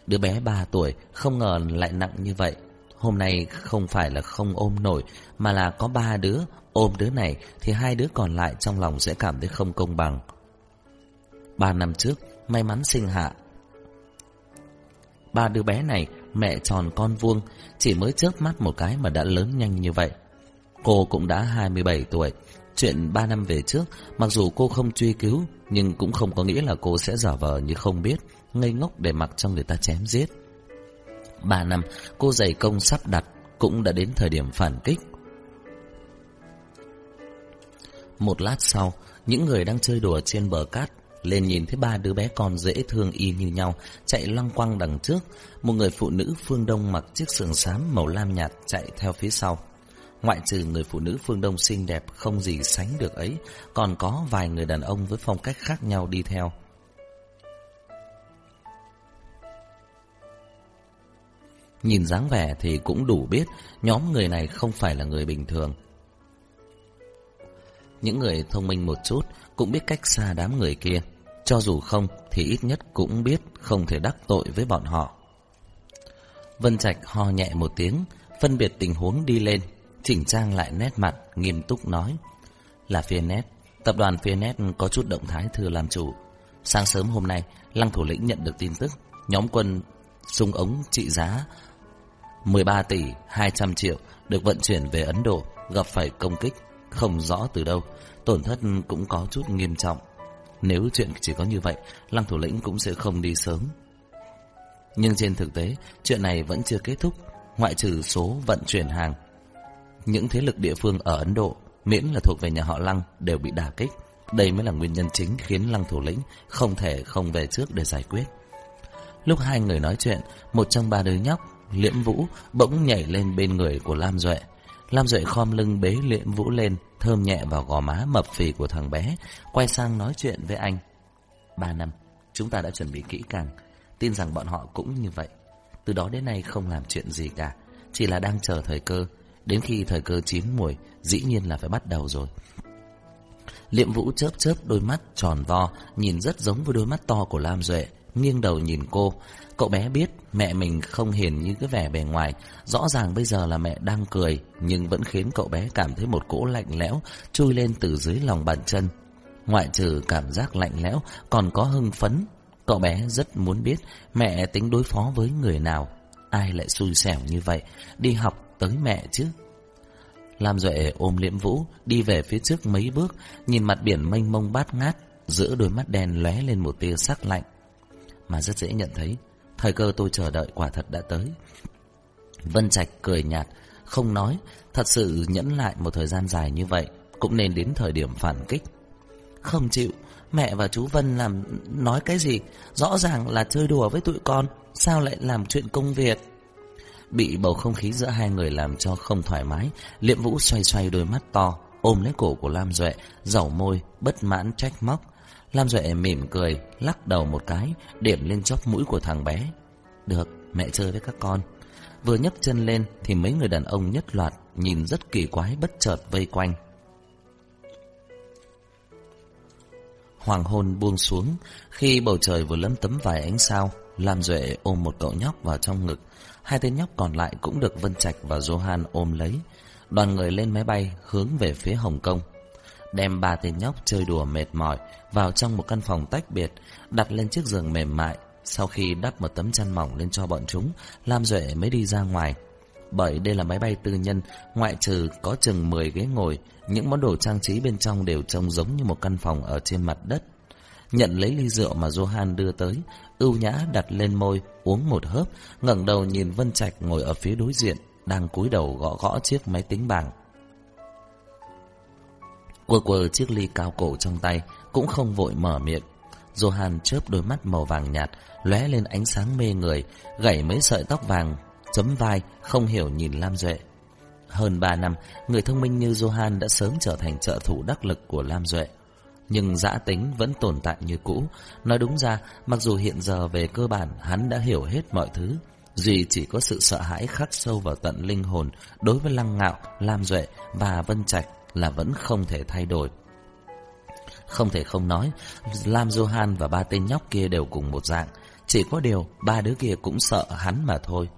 Đứa bé ba tuổi không ngờ lại nặng như vậy. Hôm nay không phải là không ôm nổi, mà là có ba đứa, ôm đứa này thì hai đứa còn lại trong lòng sẽ cảm thấy không công bằng. Ba năm trước, may mắn sinh hạ. Ba đứa bé này, mẹ tròn con vuông, chỉ mới chớp mắt một cái mà đã lớn nhanh như vậy. Cô cũng đã 27 tuổi, Chuyện 3 năm về trước, mặc dù cô không truy cứu, nhưng cũng không có nghĩa là cô sẽ giả vờ như không biết, ngây ngốc để mặc cho người ta chém giết. 3 năm, cô dày công sắp đặt, cũng đã đến thời điểm phản kích. Một lát sau, những người đang chơi đùa trên bờ cát lên nhìn thấy ba đứa bé con dễ thương y như nhau chạy loăng quăng đằng trước, một người phụ nữ phương Đông mặc chiếc sườn xám màu lam nhạt chạy theo phía sau. Ngoại trừ người phụ nữ phương Đông xinh đẹp không gì sánh được ấy, còn có vài người đàn ông với phong cách khác nhau đi theo. Nhìn dáng vẻ thì cũng đủ biết nhóm người này không phải là người bình thường. Những người thông minh một chút cũng biết cách xa đám người kia. Cho dù không thì ít nhất cũng biết không thể đắc tội với bọn họ. Vân Trạch ho nhẹ một tiếng, phân biệt tình huống đi lên, chỉnh trang lại nét mặt, nghiêm túc nói. Là phía nét, tập đoàn phía nét có chút động thái thừa làm chủ. Sáng sớm hôm nay, Lăng thủ lĩnh nhận được tin tức, nhóm quân súng ống trị giá 13 tỷ 200 triệu được vận chuyển về Ấn Độ, gặp phải công kích, không rõ từ đâu, tổn thất cũng có chút nghiêm trọng. Nếu chuyện chỉ có như vậy, Lăng thủ lĩnh cũng sẽ không đi sớm. Nhưng trên thực tế, chuyện này vẫn chưa kết thúc, ngoại trừ số vận chuyển hàng những thế lực địa phương ở Ấn Độ, miễn là thuộc về nhà họ Lăng, đều bị đả kích. Đây mới là nguyên nhân chính khiến Lăng thủ lĩnh không thể không về trước để giải quyết. Lúc hai người nói chuyện, một trong ba đứa nhóc, Liễm Vũ, bỗng nhảy lên bên người của Lam Duệ. Lam Duệ khom lưng bế Liễm Vũ lên, thơm nhẹ vào gò má mập phì của thằng bé, quay sang nói chuyện với anh. Ba năm, chúng ta đã chuẩn bị kỹ càng, tin rằng bọn họ cũng như vậy. Từ đó đến nay không làm chuyện gì cả, chỉ là đang chờ thời cơ, Đến khi thời cơ chín mùi Dĩ nhiên là phải bắt đầu rồi Liệm vũ chớp chớp đôi mắt tròn vo Nhìn rất giống với đôi mắt to của Lam Duệ Nghiêng đầu nhìn cô. Cậu bé biết mẹ mình không hiền như cái vẻ bề ngoài. Rõ ràng bây giờ là mẹ đang cười Nhưng vẫn khiến cậu bé cảm thấy một cỗ lạnh lẽo Chui lên từ dưới lòng bàn chân. Ngoại trừ cảm giác lạnh lẽo Còn có hưng phấn. Cậu bé rất muốn biết mẹ tính đối phó với người nào. Ai lại xui xẻo như vậy? Đi học tới mẹ chứ. Lam Duệ ôm liễm vũ, đi về phía trước mấy bước, nhìn mặt biển mênh mông bát ngát, giữa đôi mắt đen lóe lên một tia sắc lạnh. Mà rất dễ nhận thấy, thời cơ tôi chờ đợi quả thật đã tới. Vân Trạch cười nhạt, không nói, thật sự nhẫn lại một thời gian dài như vậy, cũng nên đến thời điểm phản kích. Không chịu, mẹ và chú Vân làm nói cái gì, rõ ràng là chơi đùa với tụi con, sao lại làm chuyện công việc? Bị bầu không khí giữa hai người làm cho không thoải mái, Liệm Vũ xoay xoay đôi mắt to, ôm lấy cổ của Lam Duệ, dầu môi, bất mãn trách móc. Lam Duệ mỉm cười, lắc đầu một cái, điểm lên chóp mũi của thằng bé. Được, mẹ chơi với các con. Vừa nhấc chân lên thì mấy người đàn ông nhất loạt, nhìn rất kỳ quái bất chợt vây quanh. Hoàng hôn buông xuống, khi bầu trời vừa lấm tấm vài ánh sao, Lam Duệ ôm một cậu nhóc vào trong ngực, Hai tên nhóc còn lại cũng được Vân Trạch và Johan ôm lấy. Đoàn người lên máy bay hướng về phía Hồng Kông. Đem ba tên nhóc chơi đùa mệt mỏi vào trong một căn phòng tách biệt, đặt lên chiếc giường mềm mại. Sau khi đắp một tấm chăn mỏng lên cho bọn chúng, Lam Duệ mới đi ra ngoài. Bởi đây là máy bay tư nhân, ngoại trừ có chừng 10 ghế ngồi, những món đồ trang trí bên trong đều trông giống như một căn phòng ở trên mặt đất. Nhận lấy ly rượu mà Johan đưa tới, ưu nhã đặt lên môi, uống một hớp, ngẩng đầu nhìn Vân Trạch ngồi ở phía đối diện, đang cúi đầu gõ gõ chiếc máy tính bảng. Quơ quơ chiếc ly cao cổ trong tay, cũng không vội mở miệng. Johan chớp đôi mắt màu vàng nhạt, lóe lên ánh sáng mê người, Gãy mấy sợi tóc vàng, chấm vai, không hiểu nhìn Lam Duệ. Hơn 3 năm, người thông minh như Johan đã sớm trở thành trợ thủ đắc lực của Lam Duệ nhưng dã tính vẫn tồn tại như cũ. Nói đúng ra, mặc dù hiện giờ về cơ bản hắn đã hiểu hết mọi thứ, Duy chỉ có sự sợ hãi khắc sâu vào tận linh hồn đối với Lăng Ngạo, Lam Duệ và Vân Trạch là vẫn không thể thay đổi. Không thể không nói, Lam Johan và ba tên nhóc kia đều cùng một dạng. Chỉ có điều, ba đứa kia cũng sợ hắn mà thôi.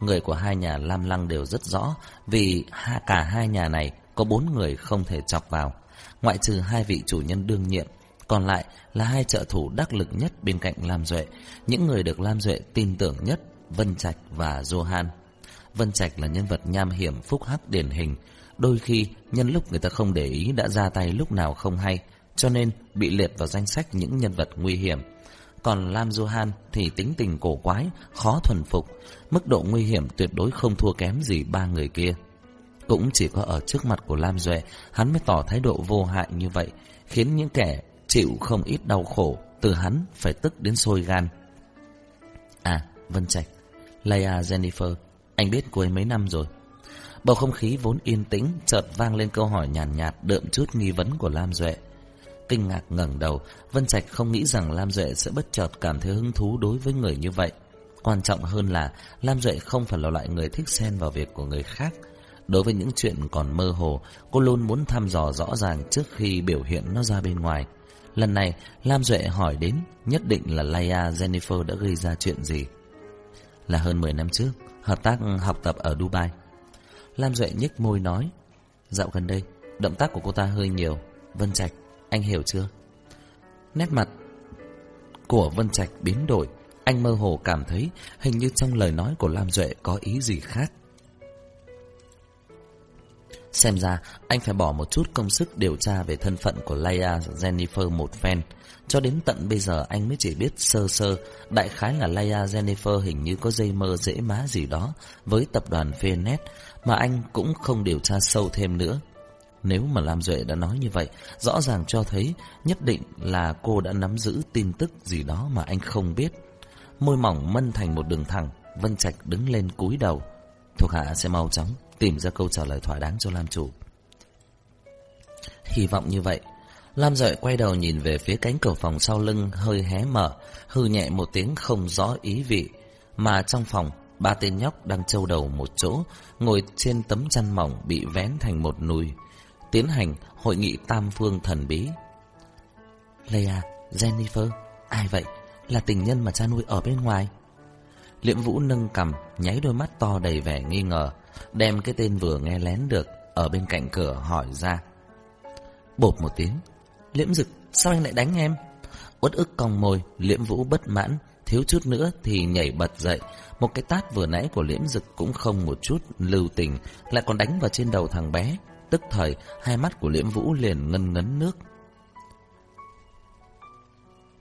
Người của hai nhà Lam Lăng đều rất rõ, vì cả hai nhà này có bốn người không thể chọc vào. Ngoại trừ hai vị chủ nhân đương nhiệm, còn lại là hai trợ thủ đắc lực nhất bên cạnh Lam Duệ. Những người được Lam Duệ tin tưởng nhất, Vân Trạch và Johan. Vân Trạch là nhân vật nham hiểm phúc hắc điển hình. Đôi khi, nhân lúc người ta không để ý đã ra tay lúc nào không hay, cho nên bị liệt vào danh sách những nhân vật nguy hiểm. Còn Lam Johan thì tính tình cổ quái, khó thuần phục, mức độ nguy hiểm tuyệt đối không thua kém gì ba người kia. Cũng chỉ có ở trước mặt của Lam Duệ, hắn mới tỏ thái độ vô hại như vậy, khiến những kẻ chịu không ít đau khổ, từ hắn phải tức đến sôi gan. À, Vân Trạch, Leia Jennifer, anh biết cô ấy mấy năm rồi. Bầu không khí vốn yên tĩnh, chợt vang lên câu hỏi nhàn nhạt, nhạt đượm chút nghi vấn của Lam Duệ. Kinh ngạc ngẩng đầu, Vân Trạch không nghĩ rằng Lam Duệ sẽ bất chợt cảm thấy hứng thú đối với người như vậy. Quan trọng hơn là Lam Duệ không phải là loại người thích xen vào việc của người khác. Đối với những chuyện còn mơ hồ, cô luôn muốn thăm dò rõ ràng trước khi biểu hiện nó ra bên ngoài. Lần này, Lam Duệ hỏi đến nhất định là Laia Jennifer đã gây ra chuyện gì. Là hơn 10 năm trước, hợp tác học tập ở Dubai. Lam Duệ nhếch môi nói, dạo gần đây, động tác của cô ta hơi nhiều. Vân Trạch, anh hiểu chưa? Nét mặt của Vân Trạch biến đổi, anh mơ hồ cảm thấy hình như trong lời nói của Lam Duệ có ý gì khác. Xem ra anh phải bỏ một chút công sức điều tra về thân phận của Leia Jennifer một phen. Cho đến tận bây giờ anh mới chỉ biết sơ sơ, đại khái là Leia Jennifer hình như có dây mơ dễ má gì đó với tập đoàn Phoenix mà anh cũng không điều tra sâu thêm nữa. Nếu mà Lam Duệ đã nói như vậy, rõ ràng cho thấy nhất định là cô đã nắm giữ tin tức gì đó mà anh không biết. Môi mỏng mân thành một đường thẳng, Vân Trạch đứng lên cúi đầu. Thuộc hạ sẽ mau chóng tìm ra câu trả lời thỏa đáng cho Lam chủ. Hy vọng như vậy, Lam Duệ quay đầu nhìn về phía cánh cửa phòng sau lưng hơi hé mở, hư nhẹ một tiếng không rõ ý vị, mà trong phòng ba tên nhóc đang trâu đầu một chỗ, ngồi trên tấm chăn mỏng bị vén thành một nùi, tiến hành hội nghị tam phương thần bí. Leia, Jennifer, ai vậy? Là tình nhân mà cha nuôi ở bên ngoài. Liễm Vũ nâng cầm, nháy đôi mắt to đầy vẻ nghi ngờ, đem cái tên vừa nghe lén được ở bên cạnh cửa hỏi ra. Bột một tiếng, Liễm Dực, sao anh lại đánh em? Uất ức cong môi, Liễm Vũ bất mãn, thiếu chút nữa thì nhảy bật dậy. Một cái tát vừa nãy của Liễm Dực cũng không một chút lưu tình, lại còn đánh vào trên đầu thằng bé. Tức thời, hai mắt của Liễm Vũ liền ngân ngấn nước.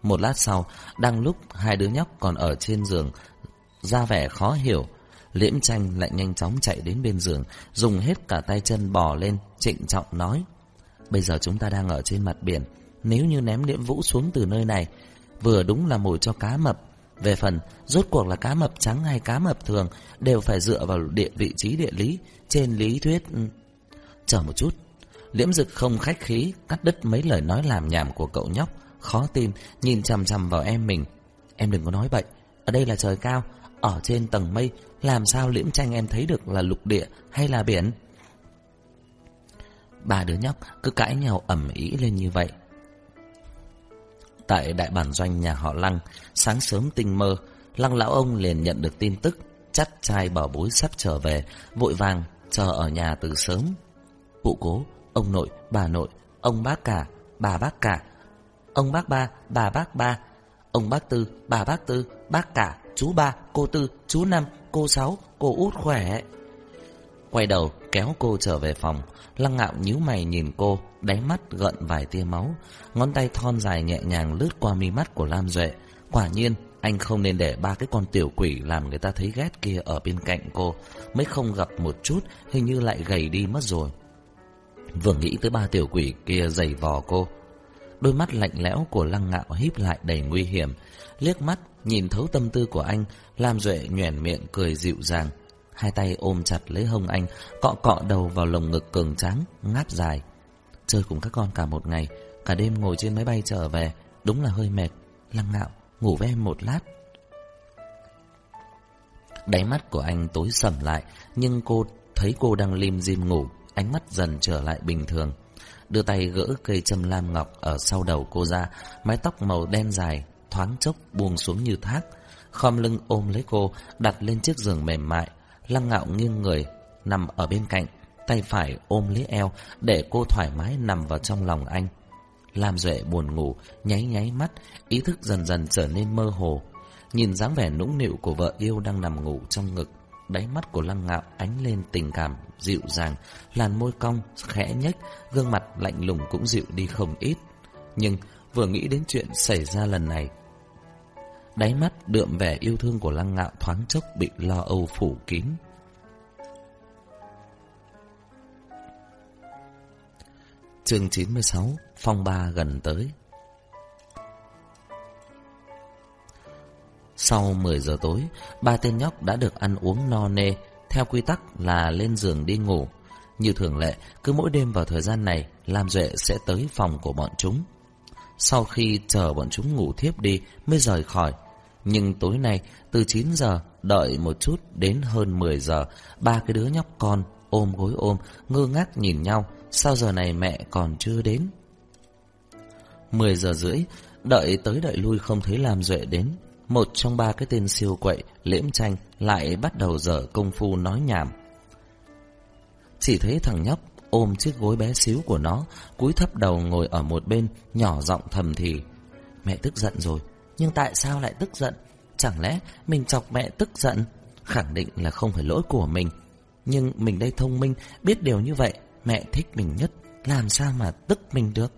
Một lát sau, đang lúc hai đứa nhóc còn ở trên giường, ra vẻ khó hiểu, Liễm tranh lại nhanh chóng chạy đến bên giường, dùng hết cả tay chân bò lên, trịnh trọng nói. Bây giờ chúng ta đang ở trên mặt biển, nếu như ném liễm vũ xuống từ nơi này, vừa đúng là mồi cho cá mập. Về phần, rốt cuộc là cá mập trắng hay cá mập thường, đều phải dựa vào địa vị trí địa lý, trên lý thuyết... Ừ. Chờ một chút, liễm dực không khách khí, cắt đứt mấy lời nói làm nhảm của cậu nhóc, khó tin, nhìn chằm chằm vào em mình. Em đừng có nói bậy, ở đây là trời cao, ở trên tầng mây, làm sao liễm tranh em thấy được là lục địa hay là biển? Ba đứa nhóc cứ cãi nhau ẩm ý lên như vậy. Tại đại bản doanh nhà họ Lăng, sáng sớm tinh mơ, Lăng lão ông liền nhận được tin tức, chắt trai bảo bối sắp trở về, vội vàng chờ ở nhà từ sớm. Cụ cố, ông nội, bà nội, ông bác cả, bà bác cả, ông bác ba, bà bác ba, ông bác tư, bà bác tư, bác cả, chú ba, cô tư, chú năm, cô sáu, cô út khỏe. Quay đầu, kéo cô trở về phòng. Lăng ngạo nhíu mày nhìn cô, đáy mắt gợn vài tia máu. Ngón tay thon dài nhẹ nhàng lướt qua mi mắt của Lam Duệ. Quả nhiên, anh không nên để ba cái con tiểu quỷ làm người ta thấy ghét kia ở bên cạnh cô. Mới không gặp một chút, hình như lại gầy đi mất rồi. Vừa nghĩ tới ba tiểu quỷ kia giày vò cô. Đôi mắt lạnh lẽo của lăng ngạo híp lại đầy nguy hiểm. Liếc mắt, nhìn thấu tâm tư của anh, Lam Duệ nhoẻn miệng cười dịu dàng. Hai tay ôm chặt lấy hông anh, cọ cọ đầu vào lồng ngực cường tráng, ngáp dài. Chơi cùng các con cả một ngày, cả đêm ngồi trên máy bay trở về, đúng là hơi mệt. Lăng ngạo, ngủ với em một lát. Đáy mắt của anh tối sầm lại, nhưng cô thấy cô đang lim dim ngủ, ánh mắt dần trở lại bình thường. Đưa tay gỡ cây châm lam ngọc ở sau đầu cô ra, mái tóc màu đen dài, thoáng chốc buông xuống như thác. Khom lưng ôm lấy cô, đặt lên chiếc giường mềm mại. Lăng ngạo nghiêng người, nằm ở bên cạnh, tay phải ôm lấy eo để cô thoải mái nằm vào trong lòng anh. Lam Duệ buồn ngủ, nháy nháy mắt, ý thức dần dần trở nên mơ hồ. Nhìn dáng vẻ nũng nịu của vợ yêu đang nằm ngủ trong ngực, đáy mắt của Lăng Ngạo ánh lên tình cảm dịu dàng, làn môi cong khẽ nhếch, gương mặt lạnh lùng cũng dịu đi không ít. Nhưng vừa nghĩ đến chuyện xảy ra lần này, đáy mắt đượm vẻ yêu thương của Lăng Ngạo thoáng chốc bị lo âu phủ kín. Chương 96 Phong ba gần tới Sau 10 giờ tối, ba tên nhóc đã được ăn uống no nê, theo quy tắc là lên giường đi ngủ. Như thường lệ, cứ mỗi đêm vào thời gian này, Lam Duệ sẽ tới phòng của bọn chúng. Sau khi chờ bọn chúng ngủ thiếp đi mới rời khỏi. Nhưng tối nay, từ 9 giờ, đợi một chút đến hơn 10 giờ, ba cái đứa nhóc con ôm gối ôm, ngơ ngác nhìn nhau, sao giờ này mẹ còn chưa đến? 10 giờ rưỡi, đợi tới đợi lui không thấy làm Duệ đến. Một trong ba cái tên siêu quậy, liễm tranh, lại bắt đầu dở công phu nói nhảm. Chỉ thấy thằng nhóc ôm chiếc gối bé xíu của nó, cúi thấp đầu ngồi ở một bên, nhỏ giọng thầm thì. Mẹ tức giận rồi, nhưng tại sao lại tức giận? Chẳng lẽ mình chọc mẹ tức giận? Khẳng định là không phải lỗi của mình. Nhưng mình đây thông minh, biết điều như vậy, mẹ thích mình nhất, làm sao mà tức mình được?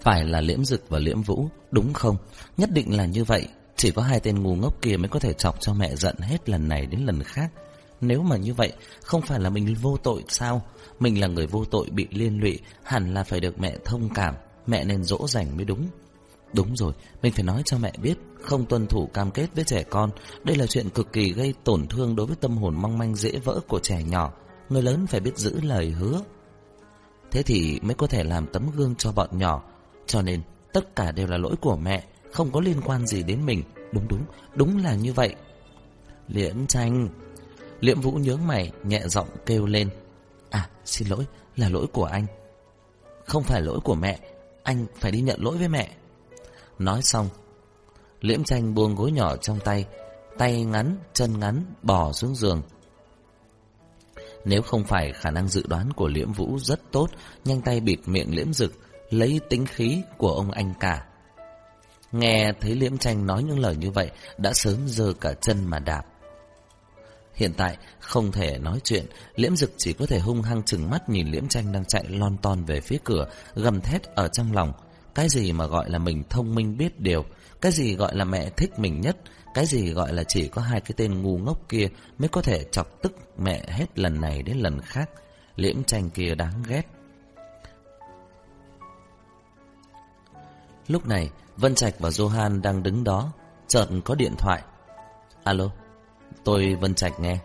Phải là liễm dực và liễm vũ, đúng không? Nhất định là như vậy. Chỉ có hai tên ngu ngốc kia mới có thể chọc cho mẹ giận hết lần này đến lần khác. Nếu mà như vậy, không phải là mình vô tội sao? Mình là người vô tội bị liên lụy, hẳn là phải được mẹ thông cảm. Mẹ nên dỗ dành mới đúng. Đúng rồi, mình phải nói cho mẹ biết, không tuân thủ cam kết với trẻ con. Đây là chuyện cực kỳ gây tổn thương đối với tâm hồn mong manh dễ vỡ của trẻ nhỏ. Người lớn phải biết giữ lời hứa. Thế thì mới có thể làm tấm gương cho bọn nhỏ. Cho nên, tất cả đều là lỗi của mẹ, không có liên quan gì đến mình. Đúng đúng, đúng là như vậy. Liễm tranh... Liễm Vũ nhướng mày, nhẹ giọng kêu lên. À, xin lỗi, là lỗi của anh. Không phải lỗi của mẹ, anh phải đi nhận lỗi với mẹ. Nói xong, Liễm tranh buông gối nhỏ trong tay, tay ngắn, chân ngắn, bỏ xuống giường. Nếu không phải khả năng dự đoán của Liễm Vũ rất tốt, nhanh tay bịt miệng Liễm Dực, lấy tính khí của ông anh cả. Nghe thấy Liễm Tranh nói những lời như vậy, đã sớm giơ cả chân mà đạp. Hiện tại không thể nói chuyện, Liễm Dực chỉ có thể hung hăng chừng mắt nhìn Liễm Tranh đang chạy lon ton về phía cửa, gầm thét ở trong lòng. Cái gì mà gọi là mình thông minh biết điều, cái gì gọi là mẹ thích mình nhất, cái gì gọi là chỉ có hai cái tên ngu ngốc kia mới có thể chọc tức mẹ hết lần này đến lần khác. Liễm tranh kia đáng ghét. Lúc này, Vân Trạch và Johan đang đứng đó, chợt có điện thoại. Alo, tôi Vân Trạch nghe.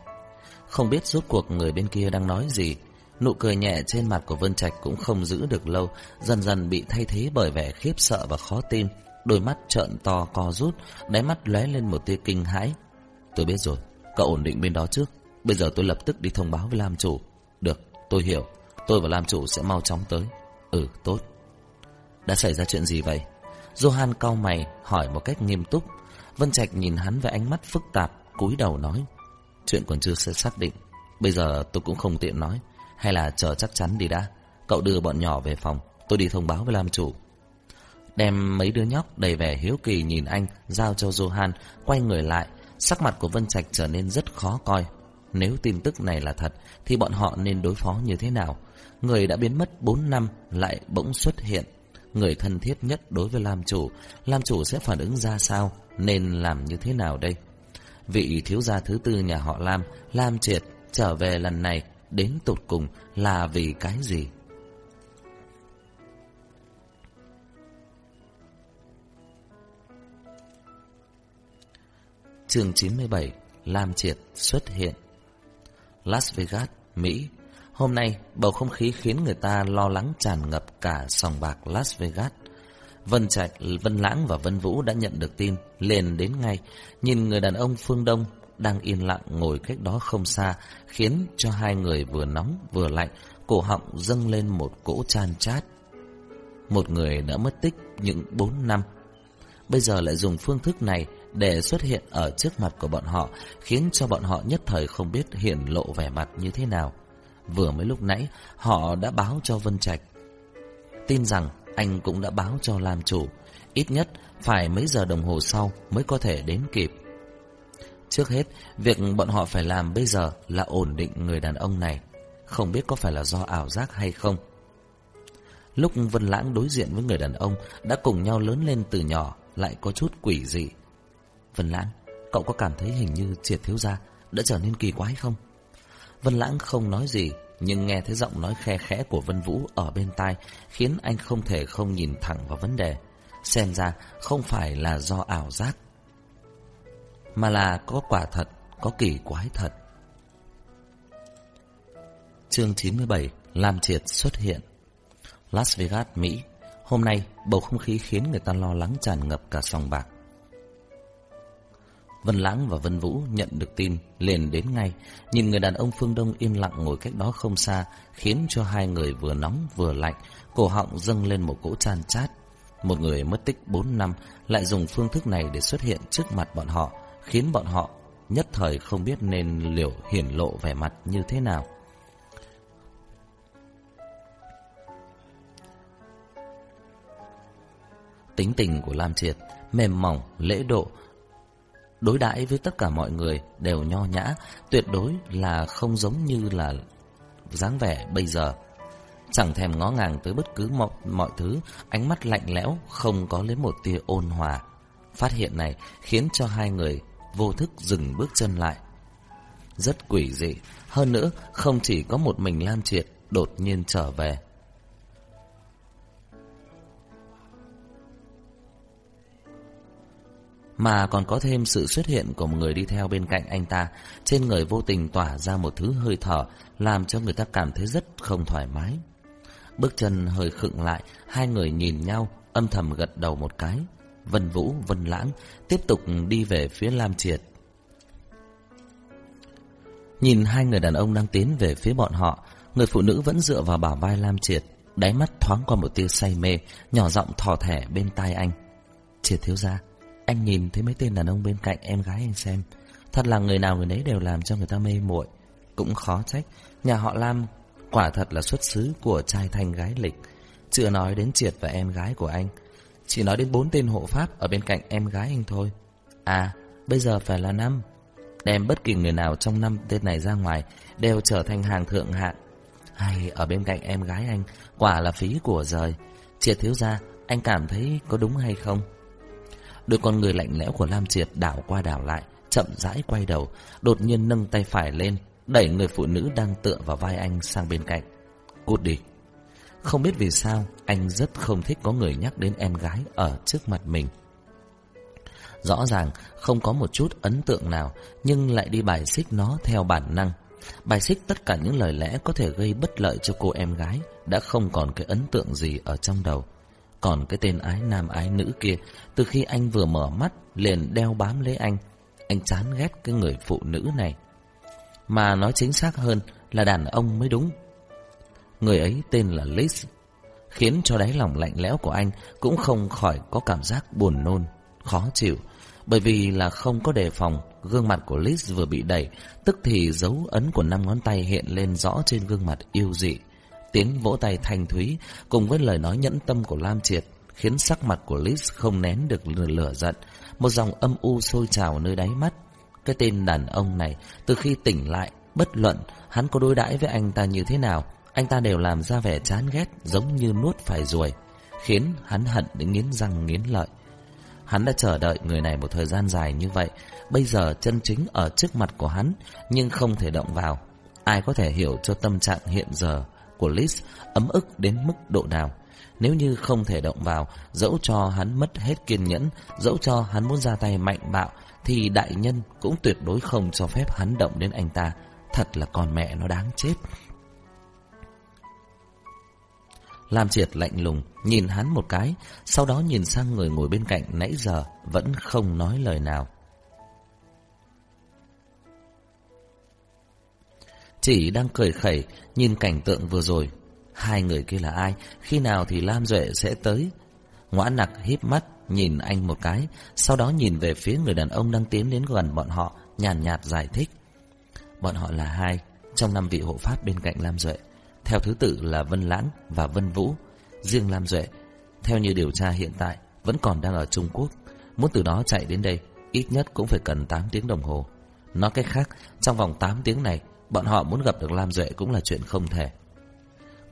Không biết rốt cuộc người bên kia đang nói gì. Nụ cười nhẹ trên mặt của Vân Trạch cũng không giữ được lâu, dần dần bị thay thế bởi vẻ khiếp sợ và khó tin. Đôi mắt trợn to co rút, đáy mắt lóe lên một tia kinh hãi. Tôi biết rồi, cậu ổn định bên đó trước. Bây giờ tôi lập tức đi thông báo với Lam chủ. Được, tôi hiểu. Tôi và Lam chủ sẽ mau chóng tới. Ừ, tốt. Đã xảy ra chuyện gì vậy? Johan cau mày hỏi một cách nghiêm túc. Vân Trạch nhìn hắn với ánh mắt phức tạp, cúi đầu nói. Chuyện còn chưa sẽ xác định. Bây giờ tôi cũng không tiện nói. Hay là chờ chắc chắn đi đã. Cậu đưa bọn nhỏ về phòng. Tôi đi thông báo với Lam chủ. Đem mấy đứa nhóc đầy vẻ hiếu kỳ nhìn anh, Giao cho Johan, Quay người lại. Sắc mặt của Vân Trạch trở nên rất khó coi. Nếu tin tức này là thật, Thì bọn họ nên đối phó như thế nào? Người đã biến mất 4 năm, Lại bỗng xuất hiện. Người thân thiết nhất đối với Lam Chủ. Lam Chủ sẽ phản ứng ra sao? Nên làm như thế nào đây? Vị thiếu gia thứ tư nhà họ Lam Lam Triệt, trở về lần này. Đến tột cùng là vì cái gì? Chương 97 Lam Triệt xuất hiện. Las Vegas, Mỹ. Hôm nay bầu không khí khiến người ta lo lắng tràn ngập cả sòng bạc Las Vegas. Vân Trạch, Vân Lãng và Vân Vũ đã nhận được tin liền đến ngay Nhìn người đàn ông phương Đông đang yên lặng ngồi cách đó không xa, khiến cho hai người vừa nóng vừa lạnh, cổ họng dâng lên một cỗ chan chát. Một người đã mất tích những bốn năm, bây giờ lại dùng phương thức này để xuất hiện ở trước mặt của bọn họ, khiến cho bọn họ nhất thời không biết hiển lộ vẻ mặt như thế nào. Vừa mới lúc nãy, họ đã báo cho Vân Trạch. Tin rằng anh cũng đã báo cho Lam chủ, ít nhất phải mấy giờ đồng hồ sau mới có thể đến kịp. Trước hết, việc bọn họ phải làm bây giờ là ổn định người đàn ông này. Không biết có phải là do ảo giác hay không. Lúc Vân Lãng đối diện với người đàn ông đã cùng nhau lớn lên từ nhỏ lại có chút quỷ dị. Vân Lãng, cậu có cảm thấy hình như triệt thiếu gia đã trở nên kỳ quái không? Vân Lãng không nói gì, nhưng nghe thấy giọng nói khe khẽ của Vân Vũ ở bên tai khiến anh không thể không nhìn thẳng vào vấn đề. Xem ra không phải là do ảo giác, mà là có quả thật, có kỳ quái thật. Chương 97 Lam Triệt xuất hiện Las Vegas, Mỹ Hôm nay, bầu không khí khiến người ta lo lắng tràn ngập cả sòng bạc. Vân Lãng và Vân Vũ nhận được tin, liền đến ngay. Nhìn người đàn ông phương Đông yên lặng ngồi cách đó không xa, khiến cho hai người vừa nóng vừa lạnh, cổ họng dâng lên một cỗ chan chát. Một người mất tích 4 năm lại dùng phương thức này để xuất hiện trước mặt bọn họ, khiến bọn họ nhất thời không biết nên liều hiển lộ vẻ mặt như thế nào. Tính tình của Lam Triệt mềm mỏng, lễ độ, đối đãi với tất cả mọi người đều nho nhã, tuyệt đối là không giống như là dáng vẻ bây giờ. Chẳng thèm ngó ngàng tới bất cứ mọi, mọi thứ, ánh mắt lạnh lẽo, không có lấy một tia ôn hòa. Phát hiện này khiến cho hai người vô thức dừng bước chân lại. Rất quỷ dị, hơn nữa không chỉ có một mình Lam Triệt đột nhiên trở về. mà còn có thêm sự xuất hiện của một người đi theo bên cạnh anh ta, trên người vô tình tỏa ra một thứ hơi thở, làm cho người ta cảm thấy rất không thoải mái. Bước chân hơi khựng lại, hai người nhìn nhau, âm thầm gật đầu một cái. Vân Vũ, Vân Lãng tiếp tục đi về phía Lam Triệt. Nhìn hai người đàn ông đang tiến về phía bọn họ, người phụ nữ vẫn dựa vào bả vai Lam Triệt, đáy mắt thoáng qua một tia say mê, nhỏ giọng thò thẻ bên tai anh. Triệt thiếu gia, anh nhìn thấy mấy tên đàn ông bên cạnh em gái anh xem Thật là người nào người nấy đều làm cho người ta mê muội Cũng khó trách Nhà họ Lam quả thật là xuất xứ của trai thanh gái lịch Chưa nói đến Triệt và em gái của anh chỉ nói đến bốn tên hộ pháp ở bên cạnh em gái anh thôi. À bây giờ phải là năm. Đem bất kỳ người nào trong năm tên này ra ngoài Đều trở thành hàng thượng hạng. Hay ở bên cạnh em gái anh Quả là phí của rời. Triệt thiếu ra Anh cảm thấy có đúng hay không? Đôi con người lạnh lẽo của Lam Triệt đảo qua đảo lại, chậm rãi quay đầu, đột nhiên nâng tay phải lên, đẩy người phụ nữ đang tựa vào vai anh sang bên cạnh. Cút đi. Không biết vì sao, anh rất không thích có người nhắc đến em gái ở trước mặt mình. Rõ ràng không có một chút ấn tượng nào, nhưng lại đi bài xích nó theo bản năng. Bài xích tất cả những lời lẽ có thể gây bất lợi cho cô em gái, đã không còn cái ấn tượng gì ở trong đầu. Còn cái tên ái nam ái nữ kia, từ khi anh vừa mở mắt, liền đeo bám lấy anh. Anh chán ghét cái người phụ nữ này. Mà nói chính xác hơn là đàn ông mới đúng. Người ấy tên là Liz, khiến cho đáy lòng lạnh lẽo của anh cũng không khỏi có cảm giác buồn nôn, khó chịu. Bởi vì là không có đề phòng, gương mặt của Liz vừa bị đẩy, tức thì dấu ấn của năm ngón tay hiện lên rõ trên gương mặt yêu dị. Tiếng vỗ tay thanh thúy cùng với lời nói nhẫn tâm của Lam Triệt khiến sắc mặt của Liz không nén được lửa giận. Một dòng âm u sôi trào nơi đáy mắt. Cái tên đàn ông này từ khi tỉnh lại, bất luận hắn có đối đãi với anh ta như thế nào, anh ta đều làm ra vẻ chán ghét giống như nuốt phải ruồi, khiến hắn hận đến nghiến răng nghiến lợi. Hắn đã chờ đợi người này một thời gian dài như vậy, bây giờ chân chính ở trước mặt của hắn, nhưng không thể động vào. Ai có thể hiểu cho tâm trạng hiện giờ của Liz ấm ức đến mức độ nào. Nếu như không thể động vào, dẫu cho hắn mất hết kiên nhẫn, dẫu cho hắn muốn ra tay mạnh bạo, thì đại nhân cũng tuyệt đối không cho phép hắn động đến anh ta. Thật là con mẹ nó đáng chết. Lam Triệt lạnh lùng, nhìn hắn một cái, sau đó nhìn sang người ngồi bên cạnh nãy giờ, vẫn không nói lời nào. Chỉ đang cười khẩy Nhìn cảnh tượng vừa rồi Hai người kia là ai Khi nào thì Lam Duệ sẽ tới? Ngõa nặc híp mắt Nhìn anh một cái Sau đó nhìn về phía người đàn ông đang tiến đến gần bọn họ Nhàn nhạt, nhạt giải thích. Bọn họ là hai Trong năm vị hộ pháp bên cạnh Lam Duệ. Theo thứ tự là Vân Lãng và Vân Vũ, Riêng Lam Duệ. Theo như điều tra hiện tại, Vẫn còn đang ở Trung Quốc. Muốn từ đó chạy đến đây, Ít nhất cũng phải cần 8 tiếng đồng hồ. Nói cách khác, Trong vòng 8 tiếng này, Bọn họ muốn gặp được Lam Duệ cũng là chuyện không thể.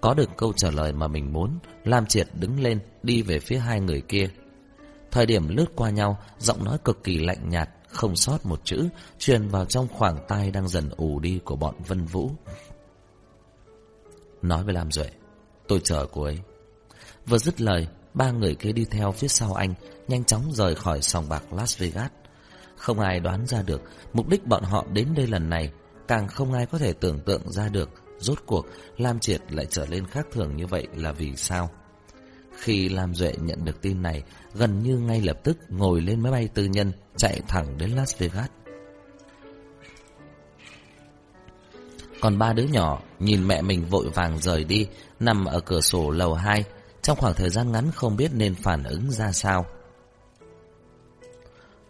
Có được câu trả lời mà mình muốn, Lam Triệt đứng lên, Đi về phía hai người kia. Thời điểm lướt qua nhau, Giọng nói cực kỳ lạnh nhạt, Không sót một chữ, Truyền vào trong khoảng tai đang dần ù đi của bọn Vân Vũ. Nói với Lam Duệ, Tôi chờ cô ấy. Vừa dứt lời, Ba người kia đi theo phía sau anh, Nhanh chóng rời khỏi sòng bạc Las Vegas. Không ai đoán ra được Mục đích bọn họ đến đây lần này, Càng không ai có thể tưởng tượng ra được Rốt cuộc Lam Triệt lại trở lên khác thường như vậy là vì sao. Khi Lam Duệ nhận được tin này, Gần như ngay lập tức ngồi lên máy bay tư nhân Chạy thẳng đến Las Vegas. Còn ba đứa nhỏ nhìn mẹ mình vội vàng rời đi Nằm ở cửa sổ lầu 2 Trong khoảng thời gian ngắn không biết nên phản ứng ra sao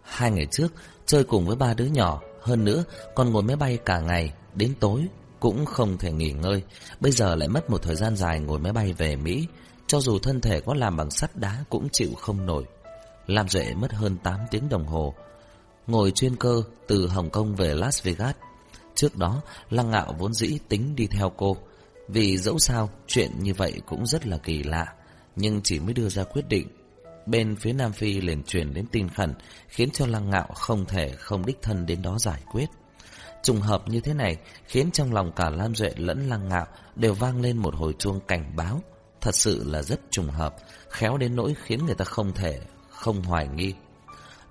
Hai ngày trước Chơi cùng với ba đứa nhỏ hơn nữa, còn ngồi máy bay cả ngày, đến tối, cũng không thể nghỉ ngơi. Bây giờ lại mất một thời gian dài ngồi máy bay về Mỹ. Cho dù thân thể có làm bằng sắt đá cũng chịu không nổi. Làm Duệ mất hơn 8 tiếng đồng hồ. Ngồi chuyên cơ từ Hồng Kông về Las Vegas. Trước đó, Lăng Ngạo vốn dĩ tính đi theo cô. Vì dẫu sao, chuyện như vậy cũng rất là kỳ lạ. Nhưng chỉ mới đưa ra quyết định bên phía Nam Phi liền truyền đến tin khẩn, khiến cho Lăng Ngạo không thể không đích thân đến đó giải quyết. Trùng hợp như thế này khiến trong lòng cả Lam Duệ lẫn Lăng Ngạo đều vang lên một hồi chuông cảnh báo. Thật sự là rất trùng hợp, khéo đến nỗi khiến người ta không thể không hoài nghi.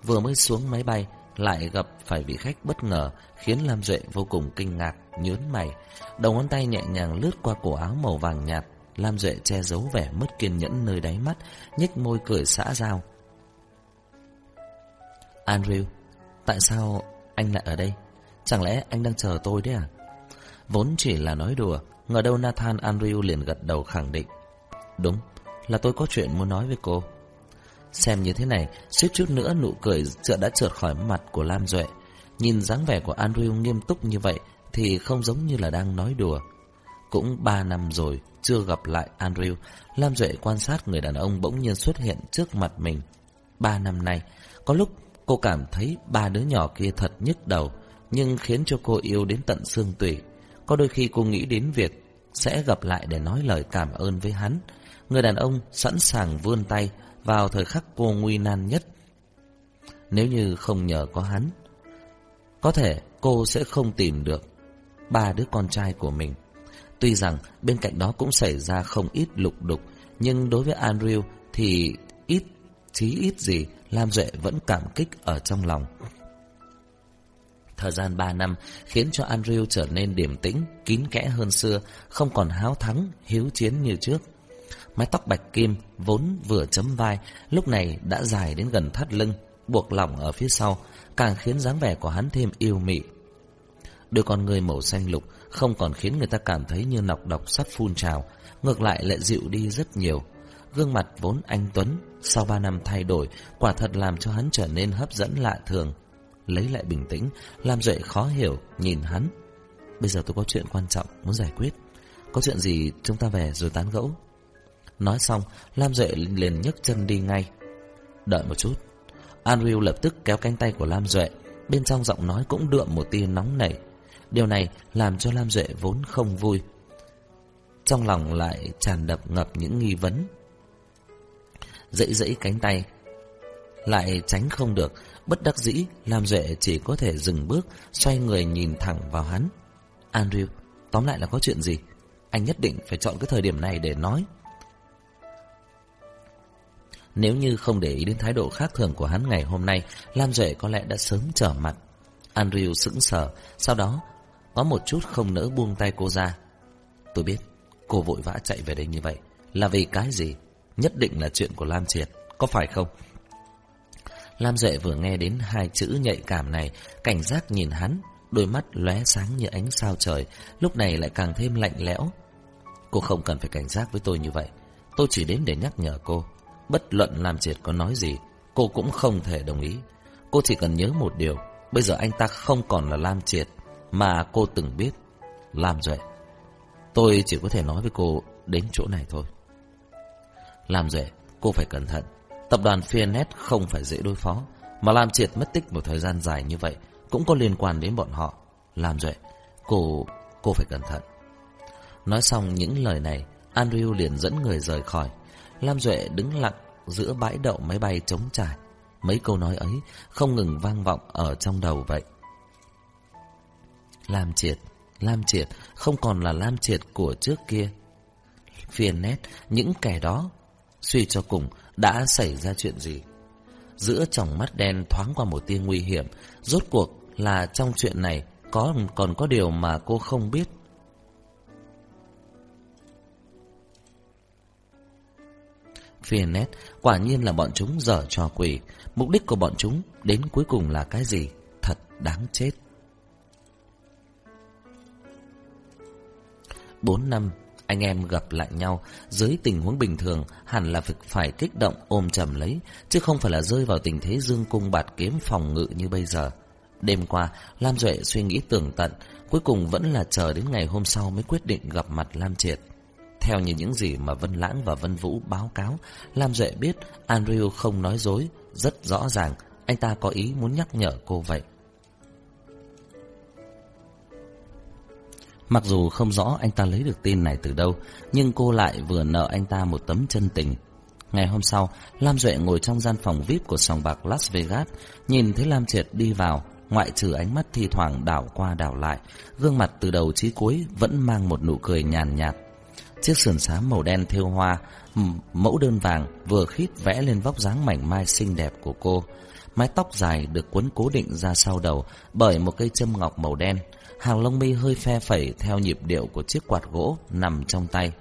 Vừa mới xuống máy bay, lại gặp phải vị khách bất ngờ, khiến Lam Duệ vô cùng kinh ngạc, nhớn mày. Đầu ngón tay nhẹ nhàng lướt qua cổ áo màu vàng nhạt, Lam Duệ che giấu vẻ mất kiên nhẫn nơi đáy mắt, nhếch môi cười xã giao. Andrew, tại sao anh lại ở đây? Chẳng lẽ anh đang chờ tôi đấy à? Vốn chỉ là nói đùa, ngờ đâu Nathan Andrew liền gật đầu khẳng định. Đúng, là tôi có chuyện muốn nói với cô. Xem như thế này, suýt chút nữa nụ cười chợ đã trượt khỏi mặt của Lam Duệ. Nhìn dáng vẻ của Andrew nghiêm túc như vậy thì không giống như là đang nói đùa. Cũng ba năm rồi, chưa gặp lại Andrew, Lam Duệ quan sát người đàn ông bỗng nhiên xuất hiện trước mặt mình. Ba năm nay, có lúc cô cảm thấy ba đứa nhỏ kia thật nhức đầu, nhưng khiến cho cô yêu đến tận xương tủy. Có đôi khi cô nghĩ đến việc sẽ gặp lại để nói lời cảm ơn với hắn. Người đàn ông sẵn sàng vươn tay vào thời khắc cô nguy nan nhất. Nếu như không nhờ có hắn, có thể cô sẽ không tìm được ba đứa con trai của mình. Tuy rằng bên cạnh đó cũng xảy ra không ít lục đục, nhưng đối với Andrew thì ít, chí ít gì, Lam Duệ vẫn cảm kích ở trong lòng. Thời gian 3 năm khiến cho Andrew trở nên điềm tĩnh, kín kẽ hơn xưa, không còn háo thắng, hiếu chiến như trước. Mái tóc bạch kim vốn vừa chấm vai, lúc này đã dài đến gần thắt lưng, buộc lỏng ở phía sau, càng khiến dáng vẻ của hắn thêm yêu mị. Đôi con người màu xanh lục không còn khiến người ta cảm thấy như nọc độc sắt phun trào, ngược lại lại dịu đi rất nhiều. Gương mặt vốn anh Tuấn, sau ba năm thay đổi, quả thật làm cho hắn trở nên hấp dẫn lạ thường. Lấy lại bình tĩnh, Lam Duệ khó hiểu, nhìn hắn. Bây giờ tôi có chuyện quan trọng, muốn giải quyết. Có chuyện gì chúng ta về rồi tán gẫu. Nói xong, Lam Duệ liền nhấc chân đi ngay. Đợi một chút. Andrew lập tức kéo cánh tay của Lam Duệ, bên trong giọng nói cũng đượm một tia nóng nảy. Điều này làm cho Lam Duệ vốn không vui. Trong lòng lại tràn đập ngập những nghi vấn. Dẫy dẫy cánh tay, lại tránh không được, bất đắc dĩ, Lam Duệ chỉ có thể dừng bước, xoay người nhìn thẳng vào hắn. Andrew, tóm lại là có chuyện gì? Anh nhất định phải chọn cái thời điểm này để nói. Nếu như không để ý đến thái độ khác thường của hắn ngày hôm nay, Lam Duệ có lẽ đã sớm trở mặt. Andrew sững sờ, sau đó có một chút không nỡ buông tay cô ra Tôi biết Cô vội vã chạy về đây như vậy Là vì cái gì Nhất định là chuyện của Lam Triệt Có phải không Lam Duệ vừa nghe đến hai chữ nhạy cảm này Cảnh giác nhìn hắn đôi mắt lóe sáng như ánh sao trời, lúc này lại càng thêm lạnh lẽo. Cô không cần phải cảnh giác với tôi như vậy. Tôi chỉ đến để nhắc nhở cô. Bất luận Lam Triệt có nói gì, cô cũng không thể đồng ý. Cô chỉ cần nhớ một điều, bây giờ anh ta không còn là Lam Triệt, mà cô từng biết. Lam Duệ. Tôi chỉ có thể nói với cô đến chỗ này thôi. Lam Duệ, cô phải cẩn thận. Tập đoàn Fianet không phải dễ đối phó, mà Lam Triệt mất tích một thời gian dài như vậy cũng có liên quan đến bọn họ. Lam Duệ, cô, cô phải cẩn thận. Nói xong những lời này, Andrew liền dẫn người rời khỏi. Lam Duệ đứng lặng giữa bãi đậu máy bay trống trải. Mấy câu nói ấy không ngừng vang vọng ở trong đầu vậy. Lam Triệt, Lam Triệt không còn là Lam Triệt của trước kia. Phiền nét, những kẻ đó, suy cho cùng đã xảy ra chuyện gì? Giữa tròng mắt đen thoáng qua một tia nguy hiểm, rốt cuộc là trong chuyện này có còn có điều mà cô không biết. Fianet quả nhiên là bọn chúng dở trò quỷ. Mục đích của bọn chúng đến cuối cùng là cái gì? Thật đáng chết. Bốn năm, anh em gặp lại nhau dưới tình huống bình thường hẳn là việc phải kích động ôm chầm lấy, chứ không phải là rơi vào tình thế dương cung bạt kiếm phòng ngự như bây giờ. Đêm qua, Lam Duệ suy nghĩ tường tận, cuối cùng vẫn là chờ đến ngày hôm sau mới quyết định gặp mặt Lam Triệt. Theo như những gì mà Vân Lãng và Vân Vũ báo cáo, Lam Duệ biết Andrew không nói dối, rất rõ ràng anh ta có ý muốn nhắc nhở cô vậy. Mặc dù không rõ anh ta lấy được tin này từ đâu, nhưng cô lại vừa nợ anh ta một tấm chân tình. Ngày hôm sau, Lam Duệ ngồi trong gian phòng VIP của sòng bạc Las Vegas, nhìn thấy Lam Triệt đi vào, ngoại trừ ánh mắt thi thoảng đảo qua đảo lại, gương mặt từ đầu chí cuối vẫn mang một nụ cười nhàn nhạt. Chiếc sườn xám màu đen thêu hoa, mẫu đơn vàng vừa khít vẽ lên vóc dáng mảnh mai xinh đẹp của cô. Mái tóc dài được quấn cố định ra sau đầu bởi một cây châm ngọc màu đen. Hàng lông mi hơi phe phẩy theo nhịp điệu của chiếc quạt gỗ nằm trong tay.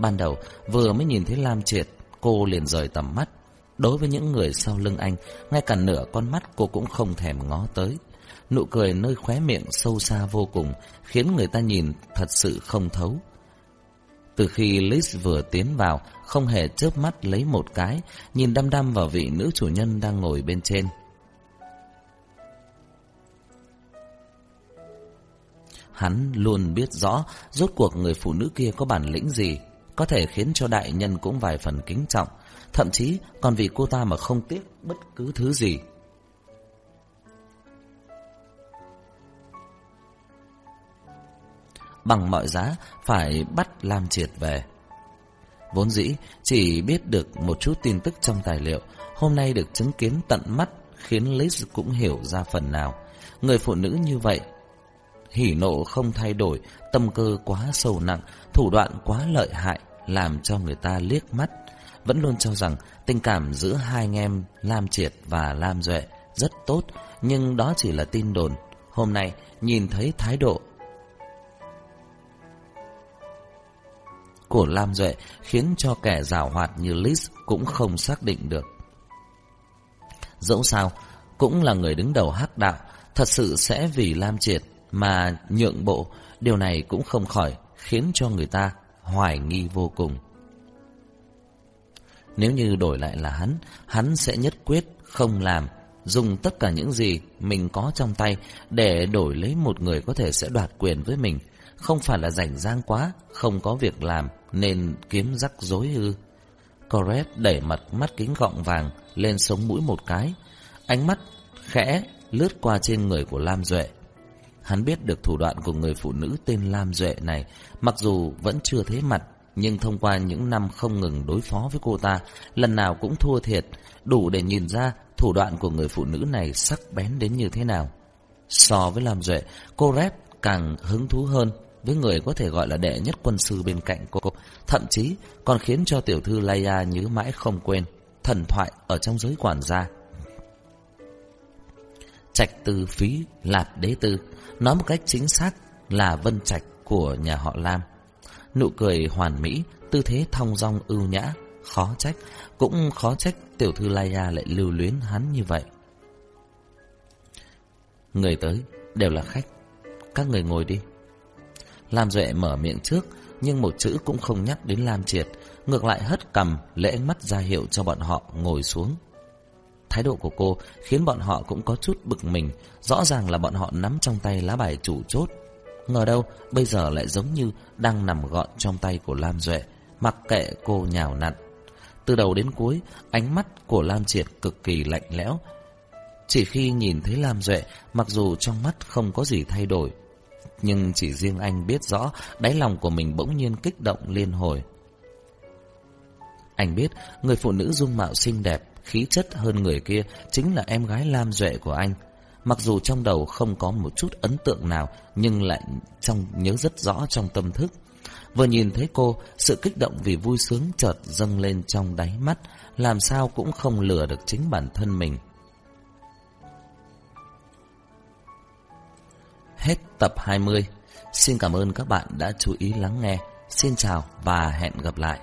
Ban đầu, vừa mới nhìn thấy Lam Triệt, cô liền rời tầm mắt. Đối với những người sau lưng anh, ngay cả nửa con mắt cô cũng không thèm ngó tới. Nụ cười nơi khóe miệng sâu xa vô cùng, khiến người ta nhìn thật sự không thấu. Từ khi Liz vừa tiến vào, không hề chớp mắt lấy một cái, nhìn đăm đăm vào vị nữ chủ nhân đang ngồi bên trên. Hắn luôn biết rõ rốt cuộc người phụ nữ kia có bản lĩnh gì, có thể khiến cho đại nhân cũng vài phần kính trọng, thậm chí còn vì cô ta mà không tiếc bất cứ thứ gì. Bằng mọi giá phải bắt Lam Triệt về. Vốn dĩ chỉ biết được một chút tin tức trong tài liệu, hôm nay được chứng kiến tận mắt khiến Liz cũng hiểu ra phần nào. Người phụ nữ như vậy hỉ nộ không thay đổi, tâm cơ quá sâu nặng, thủ đoạn quá lợi hại, làm cho người ta liếc mắt. Vẫn luôn cho rằng tình cảm giữa hai anh em Lam Triệt và Lam Duệ rất tốt, nhưng đó chỉ là tin đồn. Hôm nay nhìn thấy thái độ của Lam Duệ khiến cho kẻ giảo hoạt như Liz cũng không xác định được. Dẫu sao, cũng là người đứng đầu hắc đạo, thật sự sẽ vì Lam Triệt mà nhượng bộ, điều này cũng không khỏi khiến cho người ta hoài nghi vô cùng. Nếu như đổi lại là hắn, hắn sẽ nhất quyết không làm, dùng tất cả những gì mình có trong tay để đổi lấy một người có thể sẽ đoạt quyền với mình. Không phải là rảnh rang quá, không có việc làm nên kiếm rắc rối ư. Coret đẩy mặt mắt kính gọng vàng lên sống mũi một cái, ánh mắt khẽ lướt qua trên người của Lam Duệ. Hắn biết được thủ đoạn của người phụ nữ tên Lam Duệ này, mặc dù vẫn chưa thấy mặt, nhưng thông qua những năm không ngừng đối phó với cô ta, lần nào cũng thua thiệt, đủ để nhìn ra thủ đoạn của người phụ nữ này sắc bén đến như thế nào. So với Lam Duệ, cô Rét càng hứng thú hơn với người có thể gọi là đệ nhất quân sư bên cạnh cô, thậm chí còn khiến cho tiểu thư Laia nhớ mãi không quên thần thoại ở trong giới quản gia. Trạch tư phí Lạp đế tư Nói một cách chính xác là vân trạch của nhà họ Lam. Nụ cười hoàn mỹ, tư thế thong dong ưu nhã, khó trách, cũng khó trách tiểu thư Laia lại lưu luyến hắn như vậy. Người tới đều là khách, các người ngồi đi. Lam Duệ mở miệng trước, nhưng một chữ cũng không nhắc đến Lam Triệt, ngược lại hất cầm, lễ ánh mắt ra hiệu cho bọn họ ngồi xuống. Thái độ của cô khiến bọn họ cũng có chút bực mình, rõ ràng là bọn họ nắm trong tay lá bài chủ chốt. Ngờ đâu, bây giờ lại giống như đang nằm gọn trong tay của Lam Duệ, mặc kệ cô nhào nặn. Từ đầu đến cuối, ánh mắt của Lam Triệt cực kỳ lạnh lẽo. Chỉ khi nhìn thấy Lam Duệ, mặc dù trong mắt không có gì thay đổi, nhưng chỉ riêng anh biết rõ đáy lòng của mình bỗng nhiên kích động liên hồi. Anh biết người phụ nữ dung mạo xinh đẹp, khí chất hơn người kia chính là em gái Lam Duệ của anh. Mặc dù trong đầu không có một chút ấn tượng nào nhưng lại trong nhớ rất rõ trong tâm thức. Vừa nhìn thấy cô, sự kích động vì vui sướng chợt dâng lên trong đáy mắt, làm sao cũng không lừa được chính bản thân mình. Hết tập 20. Xin cảm ơn các bạn đã chú ý lắng nghe. Xin chào và hẹn gặp lại.